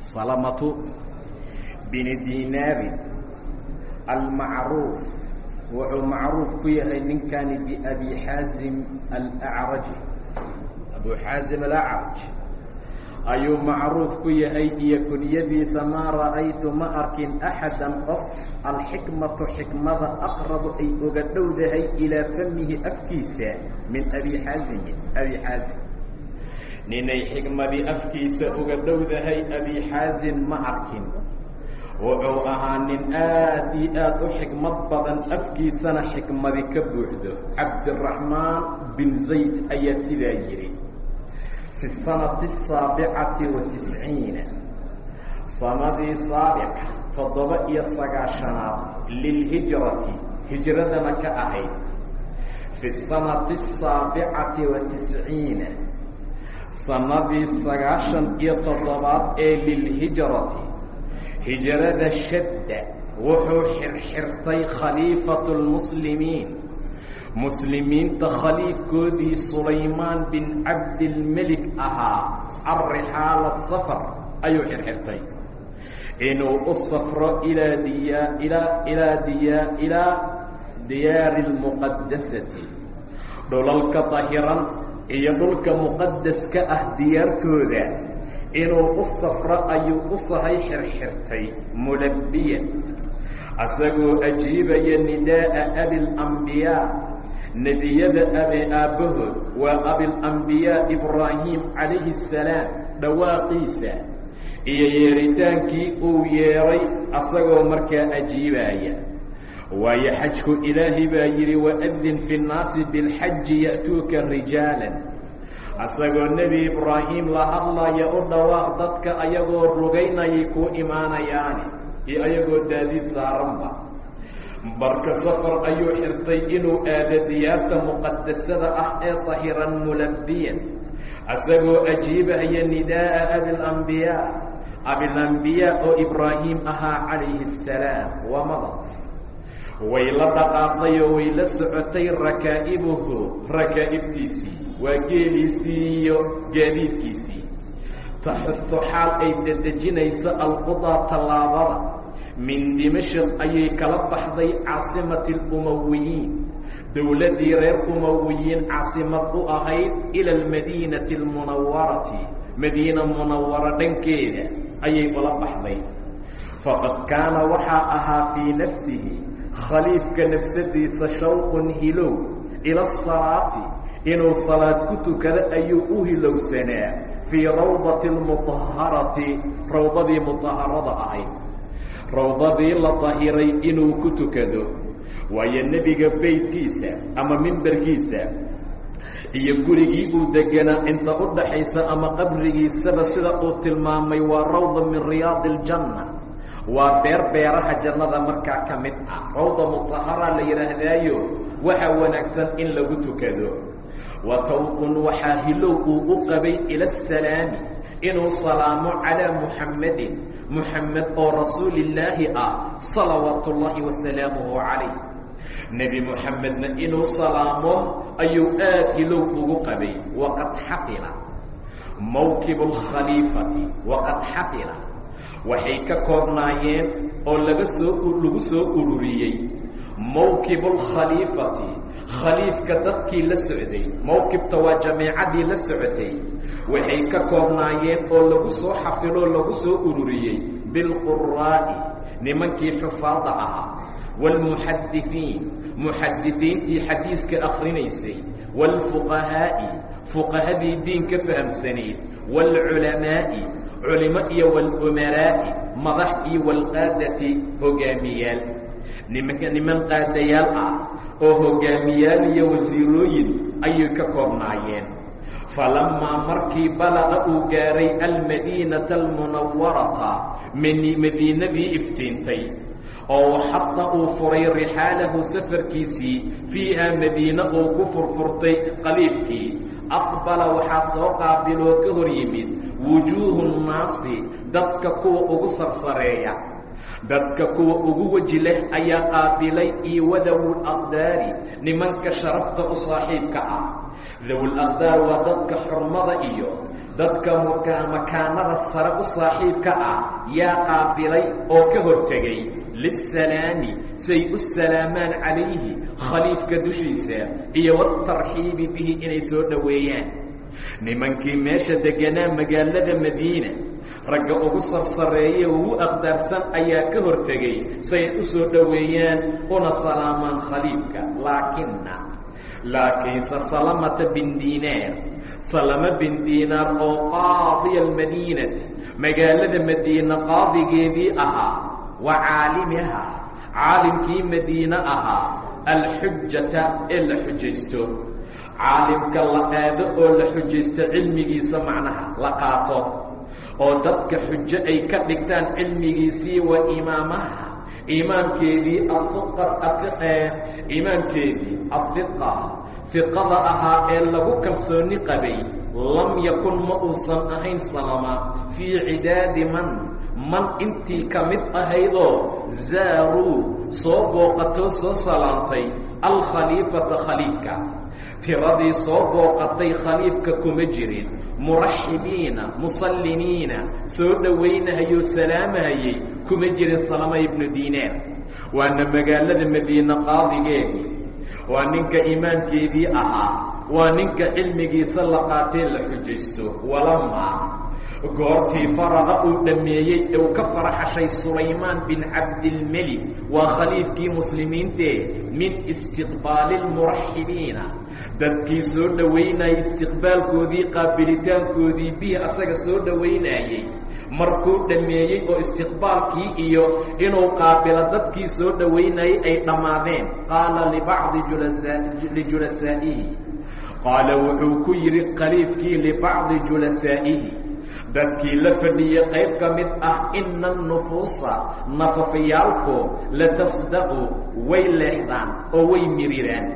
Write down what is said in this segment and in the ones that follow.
salamatu bini dinaari almacruuf wuxuu macruuf ku yahay ninkani biabi xaazim alacraji abu xaazim alacraj ayuu macruuf ku yahay iyo kuniyadiisa maa ra'aytu ma arkin axadan qof alxikmatu xikmada aqrabu ay oga dhowdahay ilaa famihi afkiisa min abi xaazimin abi xaazim ninay xikmadii afkiisa uga dhowdahay abi xaazin ma arkin. Wuxuu ahaa nin aad iyo aad u xikmad badan afkiisana xikmadi ka buuxdo. Cabdiraxmaan bin zayd ayaa sidaa yidhi fi sanati asaabicati wa tisciina sanadii saabica toddoba iyo sagaashanaad lilhijrati hijradana ka ahayd. Fi sanati asaabicati wa tisciina sanadii sagaashan iyo toddobaad ee lilhijrati. Hijrada shadda wuxuu xirxirtay khaliifatu lmuslimiin muslimiinta khaliifkoodii sulaymaan bin cabdilmelik ahaa alrixaala safar ayuu xirxirtay. Inuu u safro ilaa diya ilaa ilaa diya ilaa diyaari lmuqadasati dhulalka dahiran iyo dhulka muqadaska ah diyaartooda inuu u safro ayuu u sahay xirxirtay mulabbiyan asagoo ajiibaya nidaa'a abilambiyaa nebiyada abe aabbahood waa abilambiyaa ibraahim calayhi salaam dhawaaqiisa iyo yeeritaankii uu yeedhay asagoo markaa ajiibaya waayo xajku ilaahay baa yidhi waadin fi nnaasi bilxaji ya'tuuka rijaalan. Asagoo nebi ibraahim la hadlaya u dhawaaq dadka ayagoo rugaynayay kuu imaanayaani iyo ayagoo daadiid saaranba. Barka safar ayuu xirtay inuu aado diyaarta muqadasada ah ee tahiran mulabbiyan. Asagoo ajiibahaya nidaa'a abilambiyaa abilambiyaa oo ibraahim ahaa calayhi assalaam waa madad way la dhaqaaqday oo way la socotay rakaa'ibuhu rakaa'ibtiisii waa geeliisii iyo gaadiidkiisii taxuhu xaal ay dedejinayso alqudaa tallaabada. Min dimashq ayay kala baxday caasimati alumawiyiin dowladdii reer umawiyiin caasimad u ahayd ila almadiinati almunawarati madiina munawara dhankeeda ayay ula baxday. Faqad kaana waxaa ahaa fii nafsihi khaliifka nafsadiisa shawqun hilow ila asalaati inuu salaad ku tukado ayuu u hilowsanaa fii rawdati lmutaharati rawdadii mutaharada ahayd. Rawdadii la tahiray inuu ku tukado waayo nebiga beytkiisa ama mimbarkiisa iyo gurigii uu deganaa inta u dhaxaysa ama qabrigiisaba sida uu tilmaamay waa rawda min riyaadi aljanna waa beer beeraha jannada markaa ka mid ah. Rawda muطahara la yidhaahdaayo waxaa wanaagsan in lagu tukado. Wa tawqun waxaa hilow uu u qabay ila asalaami inuu salaamo calaa muxammadin muxamed oo rasuulillaahi ah salawaatu ullaahi wasalaamuhu calayh. Nebi muxamedna inuu salaamo ayuu aad hilow ugu qabay. Waqad xafila mawkibu اlkhaliifati waqad xafila waxay ka koobnaayeen oo laga soo lagu soo ururiyey mawqibulkhaliifati khaliifka dadkii la socday mawqibta waa jameecadii la socotay. Waxay ka koobnaayeen oo lagu soo xafiloo lagu soo ururiyey bilquraa'i nimankii xufaada ahaa. Waalmuxaddifiin muxadiiintii xadiiska akrinaysay waalfuqahaa'i fuqahadii diinka fahamsanayd. Waalculamaa'i culimo iyo wاlumaraa'i madax iyo wاlqaadati hogaamiyaal. Niman qaadayaal ah oo hogaamiyaal iyo wasiirooyin ayay ka koobnaayeen. Falamaa markii balaqa uu gaaray almadiinata almunawarata madiinadii iftiintay oo xata uu furay rixaalahu safarkiisii fiihaa madiine uu ku furfurtay qaliifkii aqbala waxaa soo qaabiloo ka hor yimid wujuuhu nnaasi dadka kuwa ugu sarsareeya. Dadka kuwa ugu weji leh ayaa qaabilay iyo wadawul nimanka sharafta u saaxiibka ah. Dawul aqdaar waa dadka xurmada iyo dadka makaanada sare u saaxiibka ah yaa qaabilay oo ka hortegay lisalaami say u salaamaan calayhi khaliifka dushiisa iyo watarxiibi bihi inay soo dhoweeyaan nimankii meesha deganaa magaalada madiina ragga ugu sarsareeye ugu aqdaarsan ayaa ka hortegay say u soo dhoweeyaan una salaamaan khaliifka laakina laakiinse salamata bin diinaar salama bin diinaar oo qaadiya almadiinati magaalada madiina qaadigeedii ahaa wa caalimihaa caalimkii madiine ahaa alxujata ee la xujaysto. Caalimka la aado oo la xujaysto cilmigiisa macnaha la qaato. Oo dadka xujo ay ka dhigtaan cilmigiisii wa imaamaha imaamkeedii imaamkeedii ahiqa hiqada ahaa ee lagu kalsooni qabay lam yakun ma uusan ahayn salama fii cidaadi man man intii ka mid ahaydoo zaaruu soo booqatoo soo salaantay alkhaliifata khaliifka. Tiradii soo booqatay khaliifka kuma jirin. Muraxibiina musallimiina soo dhowaynahayoo salaamahayay kuma jirin salama ibnu diinaar. Waana magaalada madiine qaadigeedii waa ninka imaamkeedii ahaa. Waa ninka cilmigiisa la qaatee la xujaysto. Walamaa goortii faraqa uu dhammeeyey ee uu ka faraxashay sulaymaan bin cabdilmelik waa khaliifkii muslimiintee min istiqbaali lmuraxibiina dadkii soo dhowaynayay istiqbaalkoodii qaabilitaankoodii bihi asaga soo dhowaynayey markuu dhammeeyey oo istiqbaalkii iyo inuu qaabilo dadkii soo dhowaynayay ay dhammaadeen qaala libacdi lijulasaa'ihi qaala wuxuu ku yidhi khaliifkii libacdi julasaa'ihi dadkii la fadhiyey qayb ka mid ah ina anufuusa nafafyaalku latasda'u way leexdaan oo way miriraan.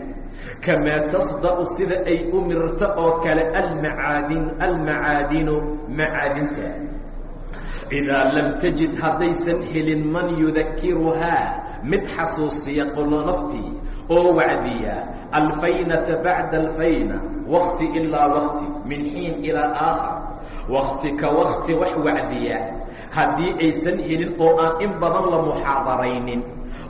Kamaa tasda'u sida ay u mirirto oo kale almacaadin almacaadinu macaadinta. Idaa lam tajid haddaysan helin man yudakiruhaa mid xasuusiya qolo naftii oo wacdiya alfaynata bacda alfayna wakti ilaa wakti min xiin ilaa aakhar wakti ka wakti wax wacdiya. Haddii aysan helin oo aan in badan la muxaadaraynin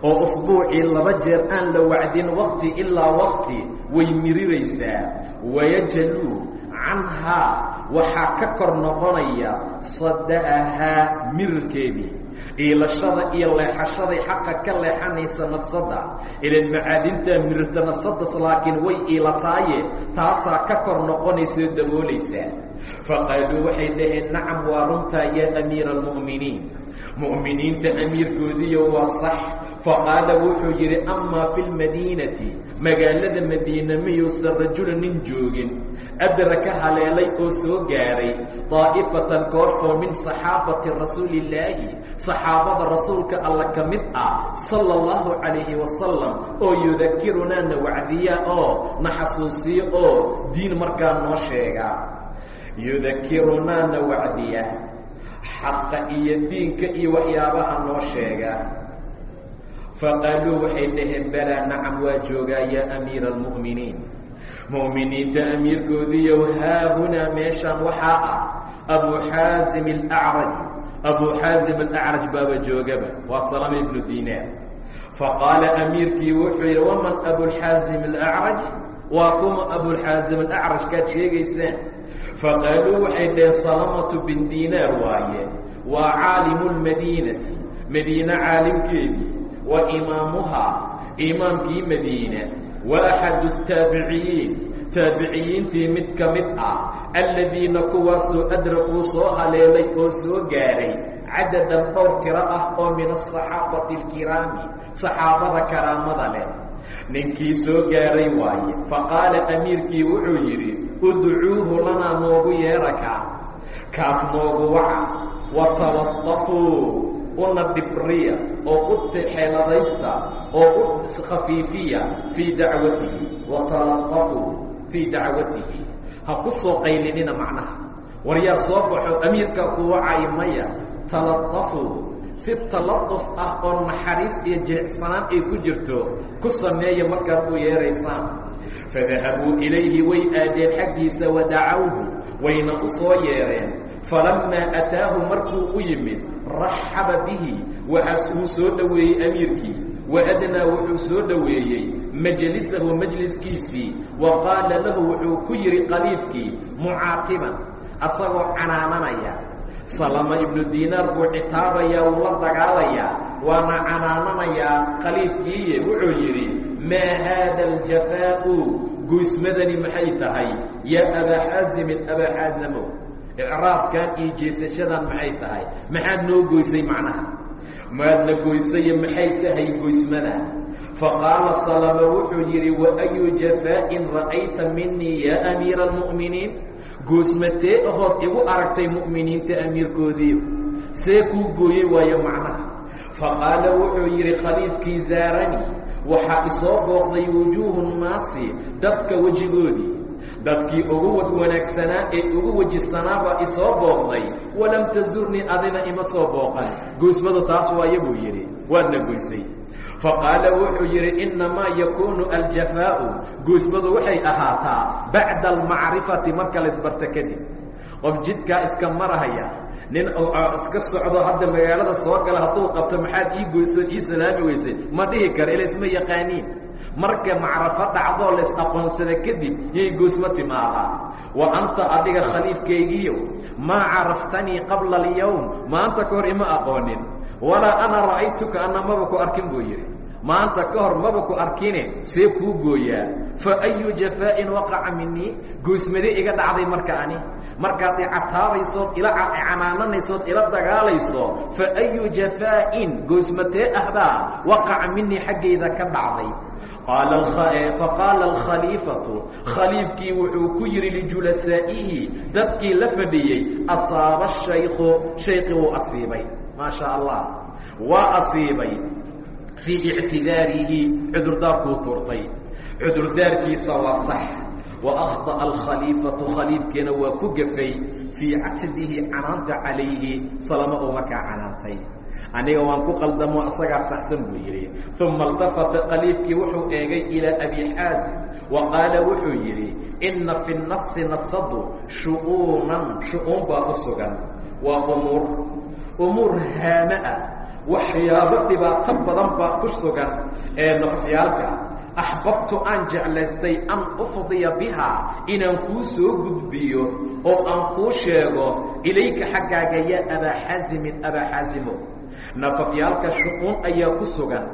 oo usbuucii laba jeer aan la wacdin wakti ilaa wakti way miriraysaa. Wayajaluu canhaa waxaa ka kor noqonaya sada'ahaa mirirkeedii iilashada iyo leexashaday xaqa ka leexanaysa nafsadda. Ilan macaadintaa mirirta nafsaddas laakiin way iilataaye taasaa ka kor noqonaysao daboolaysaa faqaaluu waxay dhaheen nacam waa runtaa yaa amiira almu'miniin. Mu'miniinta amiirkoodiiyo waa sax faqaala wuxuu yidhi amaa fi lmadiinati magaalada madiina miyuusan rajula nin joogin adraka haleelay oo soo gaaray daa'ifatan koox oo min saxaabati rasuulillaahi saxaabada rasuulka alla ka mid ah sala allahu calayhi wasalam oo yudakirunaa na wacdiya oo na xasuusiyo oo diin markaa noo sheega yudakirunaa na wacdiya xaqa iyo diinka iyo waxyaabaha noo sheega faqaaluu waxay dhaheen balaa nacam waa joogaa yaa amiira almu'miniin mu'miniinta amiirkoodiiyow haahunaa meeshaan waxaa ah abuu xaasim alacraj abuu xaasim alacraj baaba joogaba waa salama ibnu diinaar faqaala amiirkii wuxuu yidhi waman abulxaasim alacraj waa kuma abulxaasim alacraj kaad sheegaysaan faqaaluu waxay dhaheen salamatu bin diinaar waaye waa caalimu lmadiinati madiine caalimkeedii wa imaamuhaa imaamkii madiina wa axadu taabiciyiin taabiciyiintii mid ka mid ah alladiina kuwaasoo adrakuu soo haleelay oo soo gaaray cadadan dhowr tiro ah oo min asaxaabati alkiraami saxaabada karaamada leh. Ninkii soo gaaray waaye faqaala amiirkii wuxuu yidhi udcuuhu lanaa noogu yeerakaa kaas noogu waca wataladafuu una dhibriya oo u xeeladaysta oo u khafiifiya fii dacwatihi wataladafuu fii dacwatihi. Ha ku soo qaylinina macnaha. War yaa soo baxo amiirka ku maya taladafuu si taladuf ah oo naxariis iyo jilicsanaan ay ku jirto ku sameeya markaad u yeeraysaan. Fadahabuu ilayhi way aadeen xaggiisa wadacawhu wayna u soo yeereen. Falamaa ataahu markuu u yimid raxaba bihi waxaas uu soo dhoweeyey amiirkii. Waadnaa wuxuu soo dhoweeyey majlisahu majliskiisii. Wa qaala lahu wuxuu ku yidhi qaliifkii mucaaqiban asagoo canaananaya. Salama ibnu diinaar buu citaabayaa wuu la dagaalayaa waana canaananayaa khaliifkiiye wuxuu yidhi maa haada aljafaa'u? Goysmadani maxay tahay? Yaa abaa xaasimin icraabkan iyo jeesashadan maxay tahay maxaad noo goysay macnaha maadna goysayo maxay tahay goysmadan faqaala salama wuxuu yidhi wa ayu jafaa'in ra'ayta minii yaa amiira almu'miniin goosmatee ahood igu aragtay mu'miniinta amiirkoodiiyo see kuu gooyey waayo macnaha faqaala wuxuu yidhi khaliifkii zaarani waxaa isoo booqday wujuuhu nnaasi dadka wejigoodii dadkii ugu wad wanaagsanaa ee ugu wejisanaabaa isoo booqday. Walam tasurnii adina ima soo booqan. Goysmadu taas waaya buu yidhi waadna goysay faqaala wuxuu yidhi innamaa yakuunu aljafaa'u. Goysmadu waxay ahaataa bacda almacrifati marka laysbarto kadib. Qof jidkaa iska marahaya nin iska socdo hadda magaalada soo gala hadduu qabto maxaad ii goysood ii salaami weysay ma dhihi karo ila isma yaqaaniin marka macrafo dhacdoo lays aqoonsada kadib yay goysmo timaadaa. Wa anta adiga khaliifkaygiiyo maa caraftanii qabla alyawm maanta ka hor ima aqoonin. Walaa ana ra'aytuka ana maba ku arkin buu yidhi. Maanta ka hor maba ku arkine see kuu gooyaa. Fa ayu jafaa'in waqaca minii goysmadee iga dhacday marka ani. Markaad icataabaysood ila canaananaysood ila dagaalayso fa ayu jafaa'in goysmatee ahbaa waqaca minii xaggayda ka dhacday faqaala alkhaliifatu khaliifkii wuxuu ku yidhi lijulasaa'ihi dadkii la fadhiyey asaaba shaykhu shayqi wuu asiibay maa sha allah waa asiibay fii ictidaarihi cudurdaarkuu tuurtay cudurdaarkiisa waa sax wa akhطa'a alkhaliifatu khaliifkiina waa ku gafay fii catdihi canaanta calayhi salama uu markaa canaantay aniga waan ku qaldamo isagaa saxsan buu yidhi. Uma اltafata khaliifkii wuxuu eegay ilaa abi xaasim wa qaala wuxuu yidhi inna fi nafsi nafsadu shu'uunan shu-uun baa u sugan waa umuur umuur haama ah waxyaabo dhibaato badan baa ku sugan ee nafafyaalka axbabtu aan jeclaystay an ufdiya bihaa inaan kuu soo gudbiyo oo aan kuu sheego ilayka xaggaaga yaa abaa xaasimin abaa xaasimo nafafyaalka shu-uun ayaa ku sugan.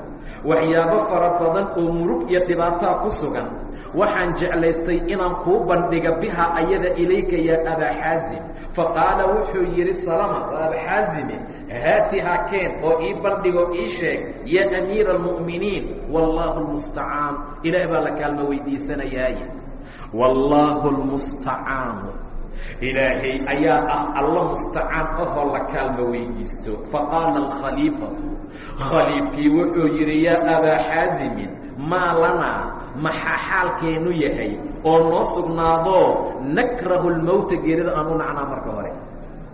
Waxyaabo fara badan oo murug iyo dhibaataa ku sugan. Waxaan jeclaystay inaan kuu bandhiga biha ayada ilayka yaa abaa xaasim. Faqaala wuxuu yidhi salama aba xaasime haatihaa keen oo ii bandhigo ii sheeg yaa amiira almu'miniin. Wallaahu lmustacaan ilaah baa la kaalmo weydiisanayaaye. Wallaahu lmustacaanu ilaahay ayaa ah alla mustacaan ahoo la kaalmo weydiisto. Faqaala alkhaliifatu khaliifkii wuxuu yidhi yaa abaa xaasimin maa lanaa maxaa xaalkeennu yahay? Oo noo sugnaadoo nakrahu lmowta geerida aanu nacnaa marka hore.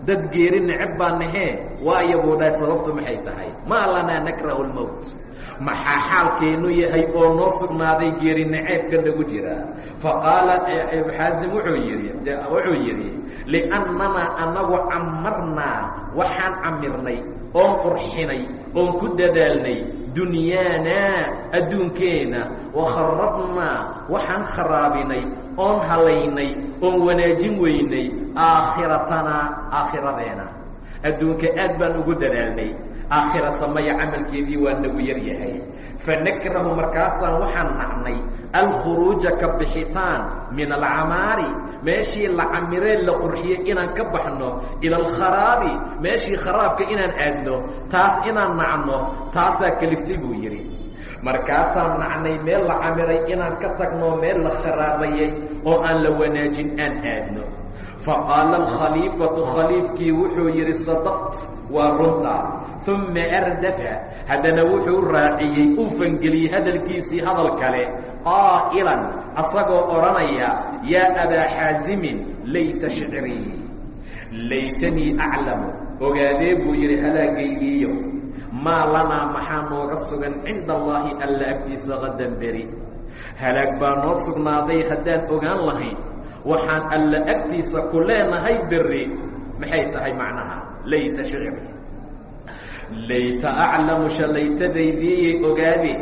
Dad geeri neceb baa nahee? Waayo buu dhahay sababtu maxay tahay? Maa lanaa nakrahu lmowt maxaa xaalkeennu yahay oo noo sugnaaday geeri naceebka nagu jira? Faqaala xaasim wuxuu yidhi wuxuu yidhi liannanaa annagu camarnaa waxaan camirnay oon qurxinay oon ku dadaalnay dunyaanaa adduunkeenna wakharabnaa waxaan kharaabinay oon halaynay oon wanaajin weynay aakhiratanaa aakhiradeena adduunka aad baan ugu dadaalnay aakhira samaya camalkeedii waa nagu yar yahay. Fanakrahu markaasaan waxaan nacnay alkhuruuja ka bixitaan min alcamaari meeshii la camiree la qurxiyey inaan ka baxno ila alkharaabi meeshii kharaabka inaan aadno taas inaan nacno taasaa keliftay buu yidhi. Markaasaan nacnay meel la camiray inaan ka tagno meel la kharaabayey oo aan la wanaajin aan aadno faqaala alkhaliifatu khaliifkii wuxuu yidhi sadaqt waa runtaa uma ardafa haddana wuxuu raaciyey uu fangeliyey hadalkiisii hadal kale qaa'ilan asagoo odhanaya yaa abaa xaasimin layta shicrii laytanii aclamu ogaadee buu yidhi halaagaygiiyo maa lanaa maxaa nooga sugan cinda allaahi alla agtiisa qadan beri? Halaag baa noo sugnaaday haddaan ogaan lahayn waxaan alla agtiisa ku leenahay berri maxay tahay macnaha? Layta shicri layta aclamu shalaytadaydiiyay ogaade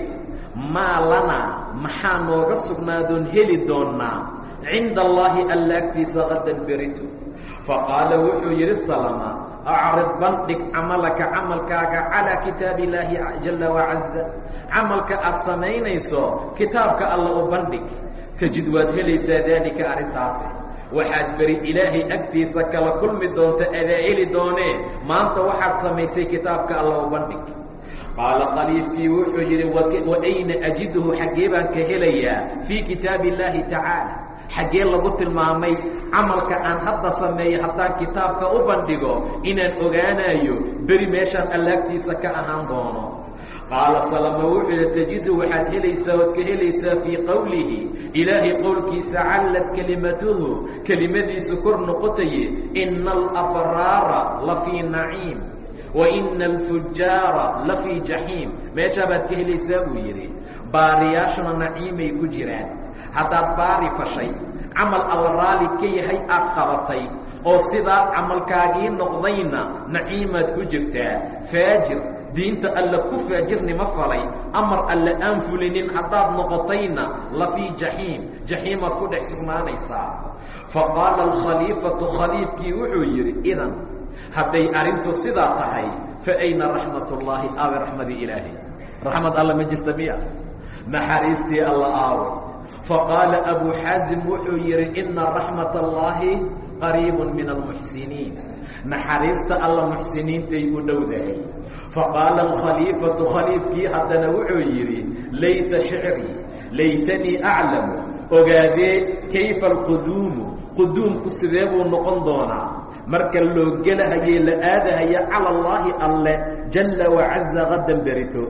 maa lanaa maxaa nooga sugnaadoon heli doonnaa? Cinda allaahi alla agtiisa qadan berito faqaala wuxuu yidhi salama acrid bandhig camalaka camalkaaga calaa kitaabi illaahi jalla wacaza camalka aad samaynayso kitaabka alla u bandhig tajid waad helaysaa daalika arrintaasi waxaad beri ilaahay agtiisa kala kulmi doonta adaa heli doonee maanta waxaad samaysay kitaabka alla u bandhig qaala khaliifkii wuxuu yidhi wa ayna ajidhu xaggee baan ka helayaa fii kitaabi illaahi tacaala xaggee lagu tilmaamay camalka aan hadda sameeyo haddaan kitaabka u bandhigo inaan ogaanayo beri meeshaan allaagtiisa ka ahaan doono. Qaala salama wuxuu yidhi tajidu waxaad helaysaa waad ka helaysaa fii qowlihi ilaahay qowlkiisa callad kelimatuhu kelimadiisu kor noqotaye ina alabraara la fii naciim wa ina alfujaara la fii jaxiim. Meeshaa baad ka helaysaa buu yidhi. Baariyaashuna naciimay ku jiraan. Haddaad baari fashay camal alla raali ka yahay aad qabatay oo sidaa camalkaagii noqdayna naciimaad ku jirtaa faajir. Diinta alla ku faajirnimo falay. Amar alle aan fulinin haddaad noqotayna la fii jaxiim jaxiimaad ku dhex sugnaanaysaa. Fa qaala alkhaliifatu khaliifkii wuxuu yidhi idan hadday arrintu sidaa tahay fa ayna raxmat ullaahi aawe raxmadii ilaahay? Raxmad alla ma jirta miya? Naxariistii alla aawe faqaala abuu xaasim wuxuu yidhi ina raxmat allaahi qariibun min almuxsiniin naxariista alla muxsiniintay u dhowdahay faqaala alkhaliifatu khaliifkii haddana wuxuu yidhi layta shicrii laytanii aclamu ogaadee kayfa alquduumu quduumku sidee buu noqon doonaa marka loo gelahayee la aadahaya cala allaahi alle jalla wacaza qadan berito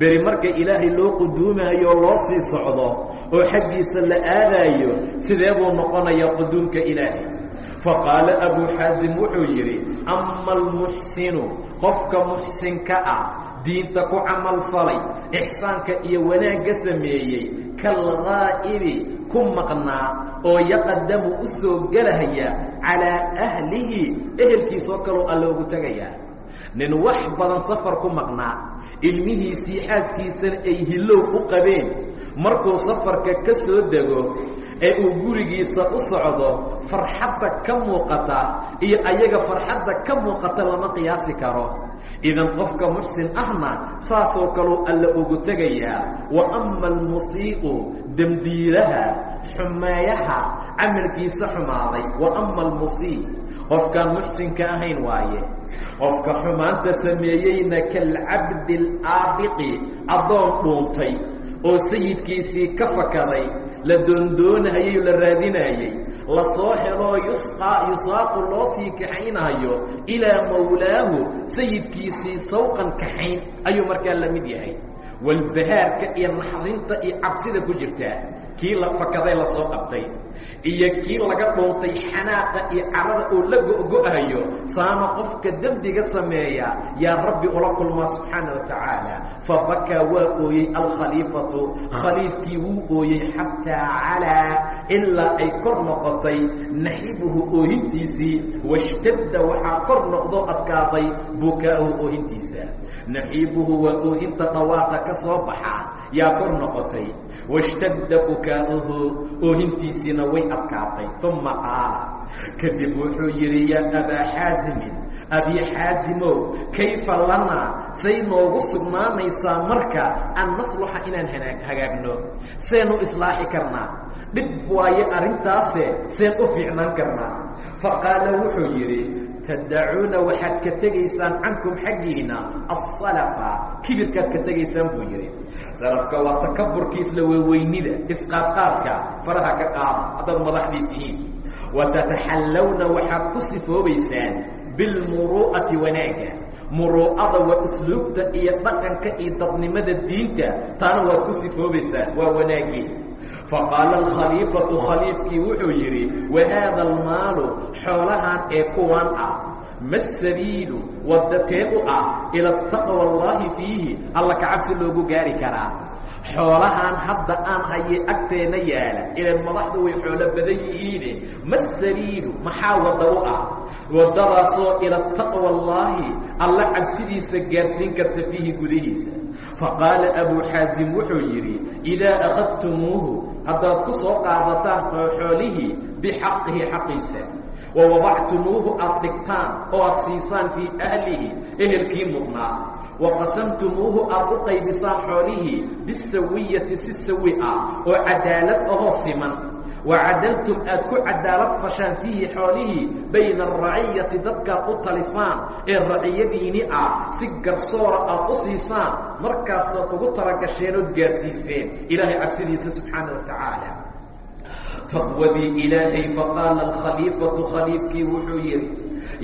beri marka ilaahay loo quduumayo loo sii socdo oo xaggiisa la aadaayo sidee buu noqonayaa quduumka ilaahay. Faqaala abuu xaasim wuxuu yidhi ama almuxsinu qofka muxsinka ah diinta ku camal falay ixsaanka iyo wanaagga sameeyey kalgaa'ibi ku maqnaa oo yaqadamu u soo gelahaya calaa ahlihi ehelkiisoo kaloo alle ugu tegayaa nin wax badan safar ku maqnaa ilmihiisii xaaskiisana ay hilow u qabeen markuu safarka ka soo dego ee uu gurigiisa u socdo farxadda ka muuqata iyo ayaga farxadda ka muuqata lama qiyaasi karo. Idan qofka muxsin ahna saasoo kaluu alle ugu tegayaa wa ama almusii'u dembiilaha xumeeyaha camalkiisa xumaaday. Wa ama almusii qofkaan muxsinka ahayn waaye qofka xumaanta sameeyeyna kalcabdi alaabiqi addoon dhuuntay oo sayidkiisii ka fakaday la doondoonahayey la raadinayey la soo heloo yusqaa yusaaqu loo sii kaxaynayo ilaa mawlaahu sayidkiisii sawqan kaxayn ayuu markaa la mid yahay. Walbahaarka iyo naxdinta iyo cabsida ku jirtaa kii la fakaday la soo qabtay iyo kii laga dhuuntay xanaaqa iyo carada uu la go-go-ayo saama qofka dembiga sameeya yaa rabbi ula kulmaa subxaana wa tacaala. Fabakaa waa ooyey alkhaliifatu. Khaliifkii wuu ooyey xataa calaa ilaa ay kor noqotay naxibuhu oohintiisii washtadda waxaa kor noqdoo adkaaday bukaa'uhu oohintiisa naxiibuhu waa oohinta dhawaaqa ka soo baxa yaa kor noqotay washtadda bukaa'uhu oohintiisiina way adkaatay uma qaala kadib wuxuu yidhi yaa abaa xaasimin abii xaasimow kayfa lanaa say noogu sugnaanaysaa marka an nasluxa inaan hagaagno seenu islaaxi karnaa dhib waayo arrintaase seen u fiicnaan karnaa faqaala wuxuu yidhi tadacuuna waxaad ka tegaysaan cankum xaggiina asalafa kibirkaad ka tegaysaan buu yidhi. Salafka waa takaburka isla weweynida isqaadqaadka faraha ka qaada haddaad madaxdii tihiin. Watataxallawna waxaad ku sifoobaysaan bilmuru'ati wanaagga muruu'ada waa usluubta iyo dhaqanka iyo dadnimada diinta taana waad ku sifoobaysaan waa wanaagii faqaala alkhaliifatu khaliifkii wuxuu yidhi wahaada almaalu xoolahan ee kuwan ah ma sabiilu waddatee u ah ila taqwa allaahi fiihi alla kacabsi loogu gaari karaa xoolahan hadda aan hayay agteenna yaalla ilan madaxdu way xoolo badan yihiine ma sabiilu maxaa wadda u ah waddadaasoo ila taqwa allaahi alla cabsidiisa gaarsiin karta fiihi gudihiisa faqaala abuu xaasim wuxuu yidhi idaa akhadtumuuhu haddaad ku soo qaadataan xoolihii bixaqihi xaqiisa wa wadactumuuhu aad dhigtaan oo aad siisaan fii ahlihi ehelkii mudnaa wa qasamtumuuhu aad u qaybisaan xoolihii bisawiyati si sawi ah oo cadaalad ahoo siman wa cadaltum aad ku cadaalad fashaan fiihi xoolihii bayna araciyati dadkaad u talisaan ee raciyadiini ah si garsoora aad u siisaan markaasaad ugu talagasheen ood gaarsiiseen ilaahay cabsidiisa subxaana wa tacaala taqwadii ilaahay faqaala alkhaliifatu khaliifkii wuxuu yidhi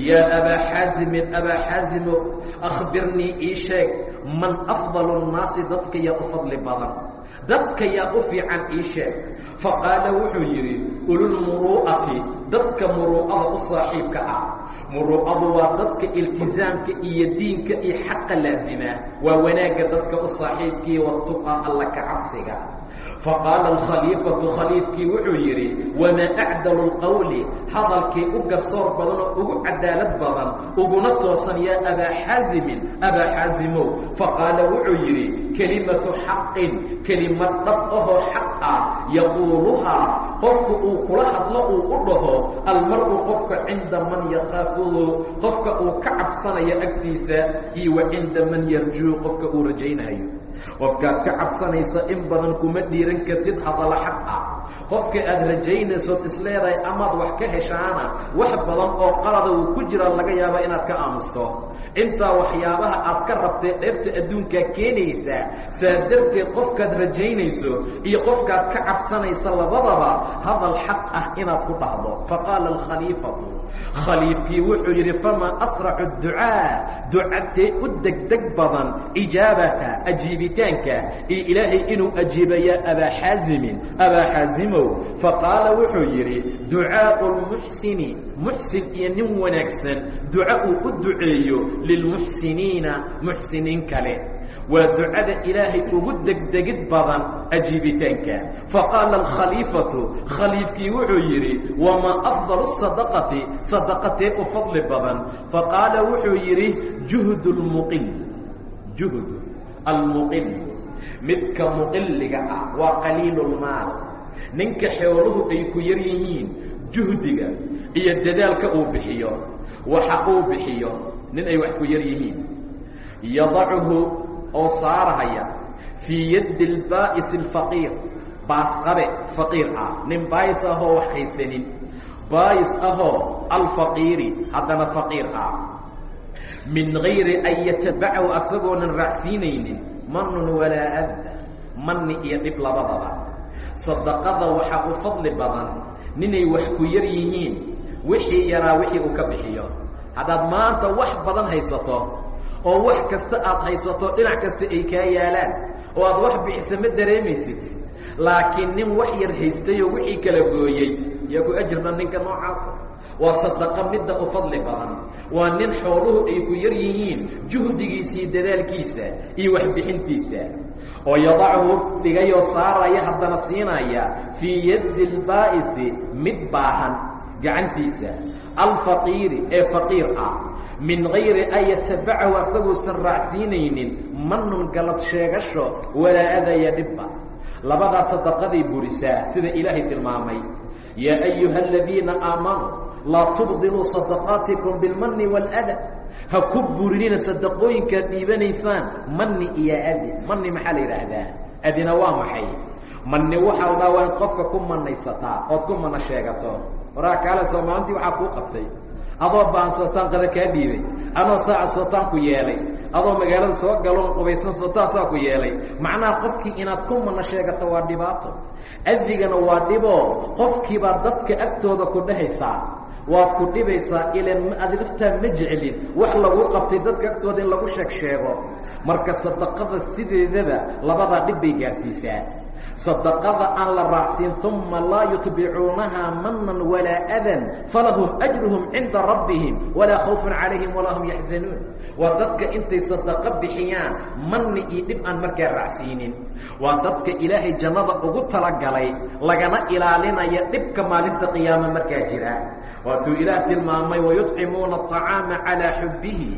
yaa abaa xaasimin abaa xaasimo akhbirnii ii sheeg man afdalu nnaasi dadka dadka yaa u fiican ii sheeg. Faqaala wuxuu yidhi ululmuruu'ati dadka muruu'ada u saaxiibka ah. Muruu'adu waa dadka iltisaamka iyo diinka iyo xaqa laasima waa wanaagga dadka u saaxiibkii watuqaa alla ka cabsiga faqaala alkhaliifatu khaliifkii wuxuu yidhi wamaa acdalu lqowli hadalkii u garsoor badan oo ugu cadaalad badan uguna toosan yaa abaa xaasimin abaa xaasimow faqaala wuxuu yidhi kelimatu xaqin kelimad dhab ahoo xaq ah yaquuluhaa qofku uu kula hadlo uu u dhaho almar-u qofka cinda man yakhaafuhu qofka uu ka cabsanayo agtiisa iyo wa cinda man yarjuu uu rajaynayo qofkaad ka cabsanaysa in badan kuma dhiiran kartid hadalla xaq ah. Qofka aad rajaynaysood isleedahay amaad wax ka heshaana wax badan oo qalada uu ku jira laga yaaba inaad ka aamusto. Intaa waxyaabaha aad ka rabtee dheefta adduunkaa keenaysaa saa darteed qofkaad rajaynayso iyo qofkaad ka cabsanaysa labadaba hadal xaq ah inaad ku dhahdo. Faqaala alkhaliifatu khaliifkii wuxuu yidhi famaa asracu ducaa? Ducatee u degdeg badan ijaabata ajiibitaanka iyo ilaahay inuu ajiibayaa abaa xaasimin abaa xaasimow. Faqaala wuxuu yidhi ducaau lmuxsini muxsin iyo nin wanaagsan duca uu u duceeyo lilmuxsiniina muxsiniin kale waa ducada ilaahay ugu degdegid badan ajiibitaanka faqaala alkhaliifatu khaliifkii wuxuu yidhi wamaa afdalu sadaqati? Sadaqatee u fadli badan. Faqaala wuxuu yidhi juhdu lmuqil juhdu almuqil midka muqilliga ah waa qaliilulmaal ninka xooluhu ay ku yar yihiin juhdiga iyo dadaalka uu bixiyo waxa uu bixiyo nin ay wax ku yar yihiin. Yadachu oo saarahaya fii yaddi albaa'is alfaqiir. Baasqabe faqiir ah. Nin baayis ahoo wax haysanin. Baayis ahoo alfaqiiri haddana faqiir ah. Min gayri an yatabacahu asagoonan raacsiinaynin manun walaa adda. Manni iyo dhib labadaba. Sadaqada waxaa u fadli badan ninay wax ku yar yihiin wixii yaraa wixii uu ka bixiyo. Haddaad maanta wax badan haysato oo wax kasta aad haysato dhinac kasta ay kaa yaalaan oo aad wax bixisa ma dareemaysid. Laakiin nin wax yar haystayoo wixii kala gooyey yaa ku ajirna ninka noocaasa waa sadaqa midda u fadli badan. Waa nin xooluhu ay ku yar yihiin juhdigiisii dadaalkiisa iyo waxbixintiisa oo yadachu dhigayoo saaraya haddana siinaya fii yaddi lbaa'isi mid baahan gacantiisa. Alfaqiiri ee faqiir ah min gayri an yatabacahu asaguusan raacsiinaynin manun galad sheegasho walaa adaya dhibba. Labadaa sadaqaday burisaa sida ilaahay tilmaamay yaa ayuha aladiina aamanuu laa tubdiluu sadaqaatikum bilmani wاlada ha ku burinina sadaqooyinkaad dhiibanaysaan mani iyo adi mani maxaa la yidhaahdaa? Adina waa maxay? Mani waxaa la dhaha waa in qofka ku manaysataa ood ku mana sheegato. Waraa kaale soomaalintii waxaa kuu qabtay adoo baan sootaan qada kaa dhiibay. Anoo saaca sootaan ku yeelay. Adoo magaalada soo galoon qubaysan sootaan saa ku yeelay. Macnaha qofkii inaad ku mana sheegato waa dhibaato. Adigana waa dhiboo. Qofkiibaa dadka agtooda ku dhehaysaa waad ku dhibaysaa ilan aad laftaa ma jeclin wax lagu qabtay dadka agtooda in lagu sheeg sheego. Marka sadaqada sideedaba labadaa dhib bay gaarsiisaa sadaqada aan la raacsiin uma laa yutbicuunahaa manan walaa adan falahum ajruhum cinda rabbihim walaa khawfun calayhim walaa hum yaxzanuun waa dadka intay sadaqo bixiyaan manni iyo dhib aan markaa raacsiinin waa dadka ilaahay jannada ugu talagalay lagana ilaalinaya dhibka maalinta qiyaama markaa jira waatuu ilaah tilmaamay wayudcimuuna aطacaama calaa xubbihi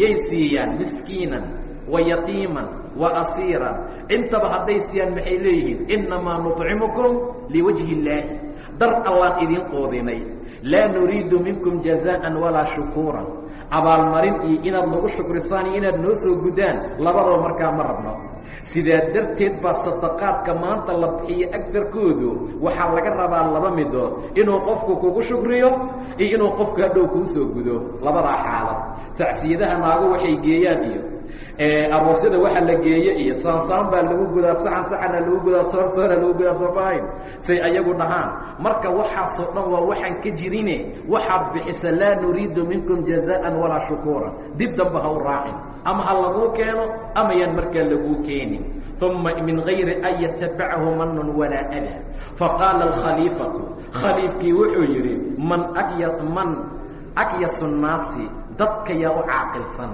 yay siiyaan miskiinan wayatiiman waasiiran intaba hadday siiyaan maxay leeyihiin? Innamaa nuطcimukum liwajhi illaahi dar allaan idiin qoodinay laa nuriidu minkum jazaaءan walaa shukuuran. Abaalmarin iyo inaad nagu shukrisaan iyo inaad noo soo gudaan labadaba markaa ma rabno. Sidaa darteed baa sadaqaadka maanta la bixiyo agtarkoodu waxaa laga rabaa laba midood. Inuu qofku kugu shukriyo iyo inuu qofku hadhow kuu soo gudo. Labadaa xaalad tacsiyadaha naago waxay geeyaan iyo aroosyada waxa la geeye iyo saansaan baa lagu gudaa saxan saxana lagu gudaa soor soora lagu gudaa soomaahayn say ayagu dhahaan marka waxaasoo dhan waa waxaan ka jirine waxaad bixisa laa nuriidu minkum jazaan walaa shukuura dib damba ha u raacin. Ama ha laguu keeno ama yaan markaa laguu keenin. Uma min gayri an yatabachu manun walaa ada. Faqaala alkhaliifatu khaliifkii wuxuu yidhi man man akyasu nnaasi dadka yaa u caaqilsan